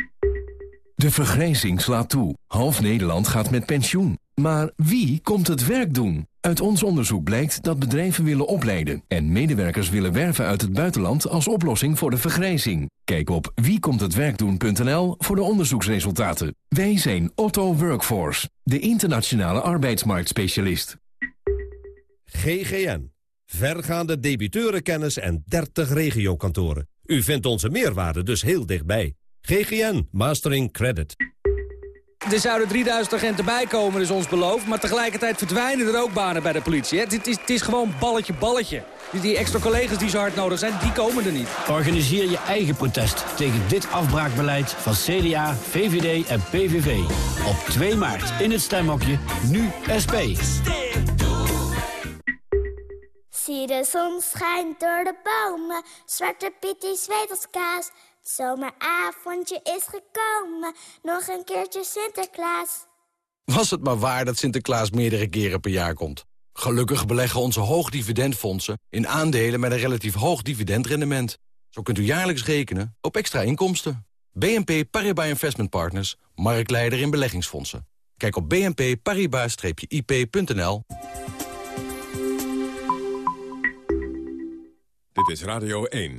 De vergrijzing slaat toe. Half Nederland gaat met pensioen. Maar wie komt het werk doen? Uit ons onderzoek blijkt dat bedrijven willen opleiden... en medewerkers willen werven uit het buitenland als oplossing voor de vergrijzing. Kijk op wiekomthetwerkdoen.nl voor de onderzoeksresultaten. Wij zijn Otto Workforce, de internationale arbeidsmarktspecialist. GGN. Vergaande debiteurenkennis en 30 regiokantoren. U vindt onze meerwaarde dus heel dichtbij. GGN Mastering Credit. Er zouden 3000 agenten bijkomen, is ons beloofd. Maar tegelijkertijd verdwijnen er ook banen bij de politie. Hè? Het, is, het is gewoon balletje, balletje. Die, die extra collega's die zo hard nodig zijn, die komen er niet. Organiseer je eigen protest tegen dit afbraakbeleid van CDA, VVD en PVV. Op 2 maart in het stemhokje, nu SP. Zie de zon schijnt door de bomen, Zwarte Piet die zweet als kaas. Zomeravondje is gekomen, nog een keertje Sinterklaas. Was het maar waar dat Sinterklaas meerdere keren per jaar komt. Gelukkig beleggen onze hoogdividendfondsen in aandelen met een relatief hoog dividendrendement. Zo kunt u jaarlijks rekenen op extra inkomsten. BNP Paribas Investment Partners, marktleider in beleggingsfondsen. Kijk op bnpparibas-ip.nl. Dit is Radio 1.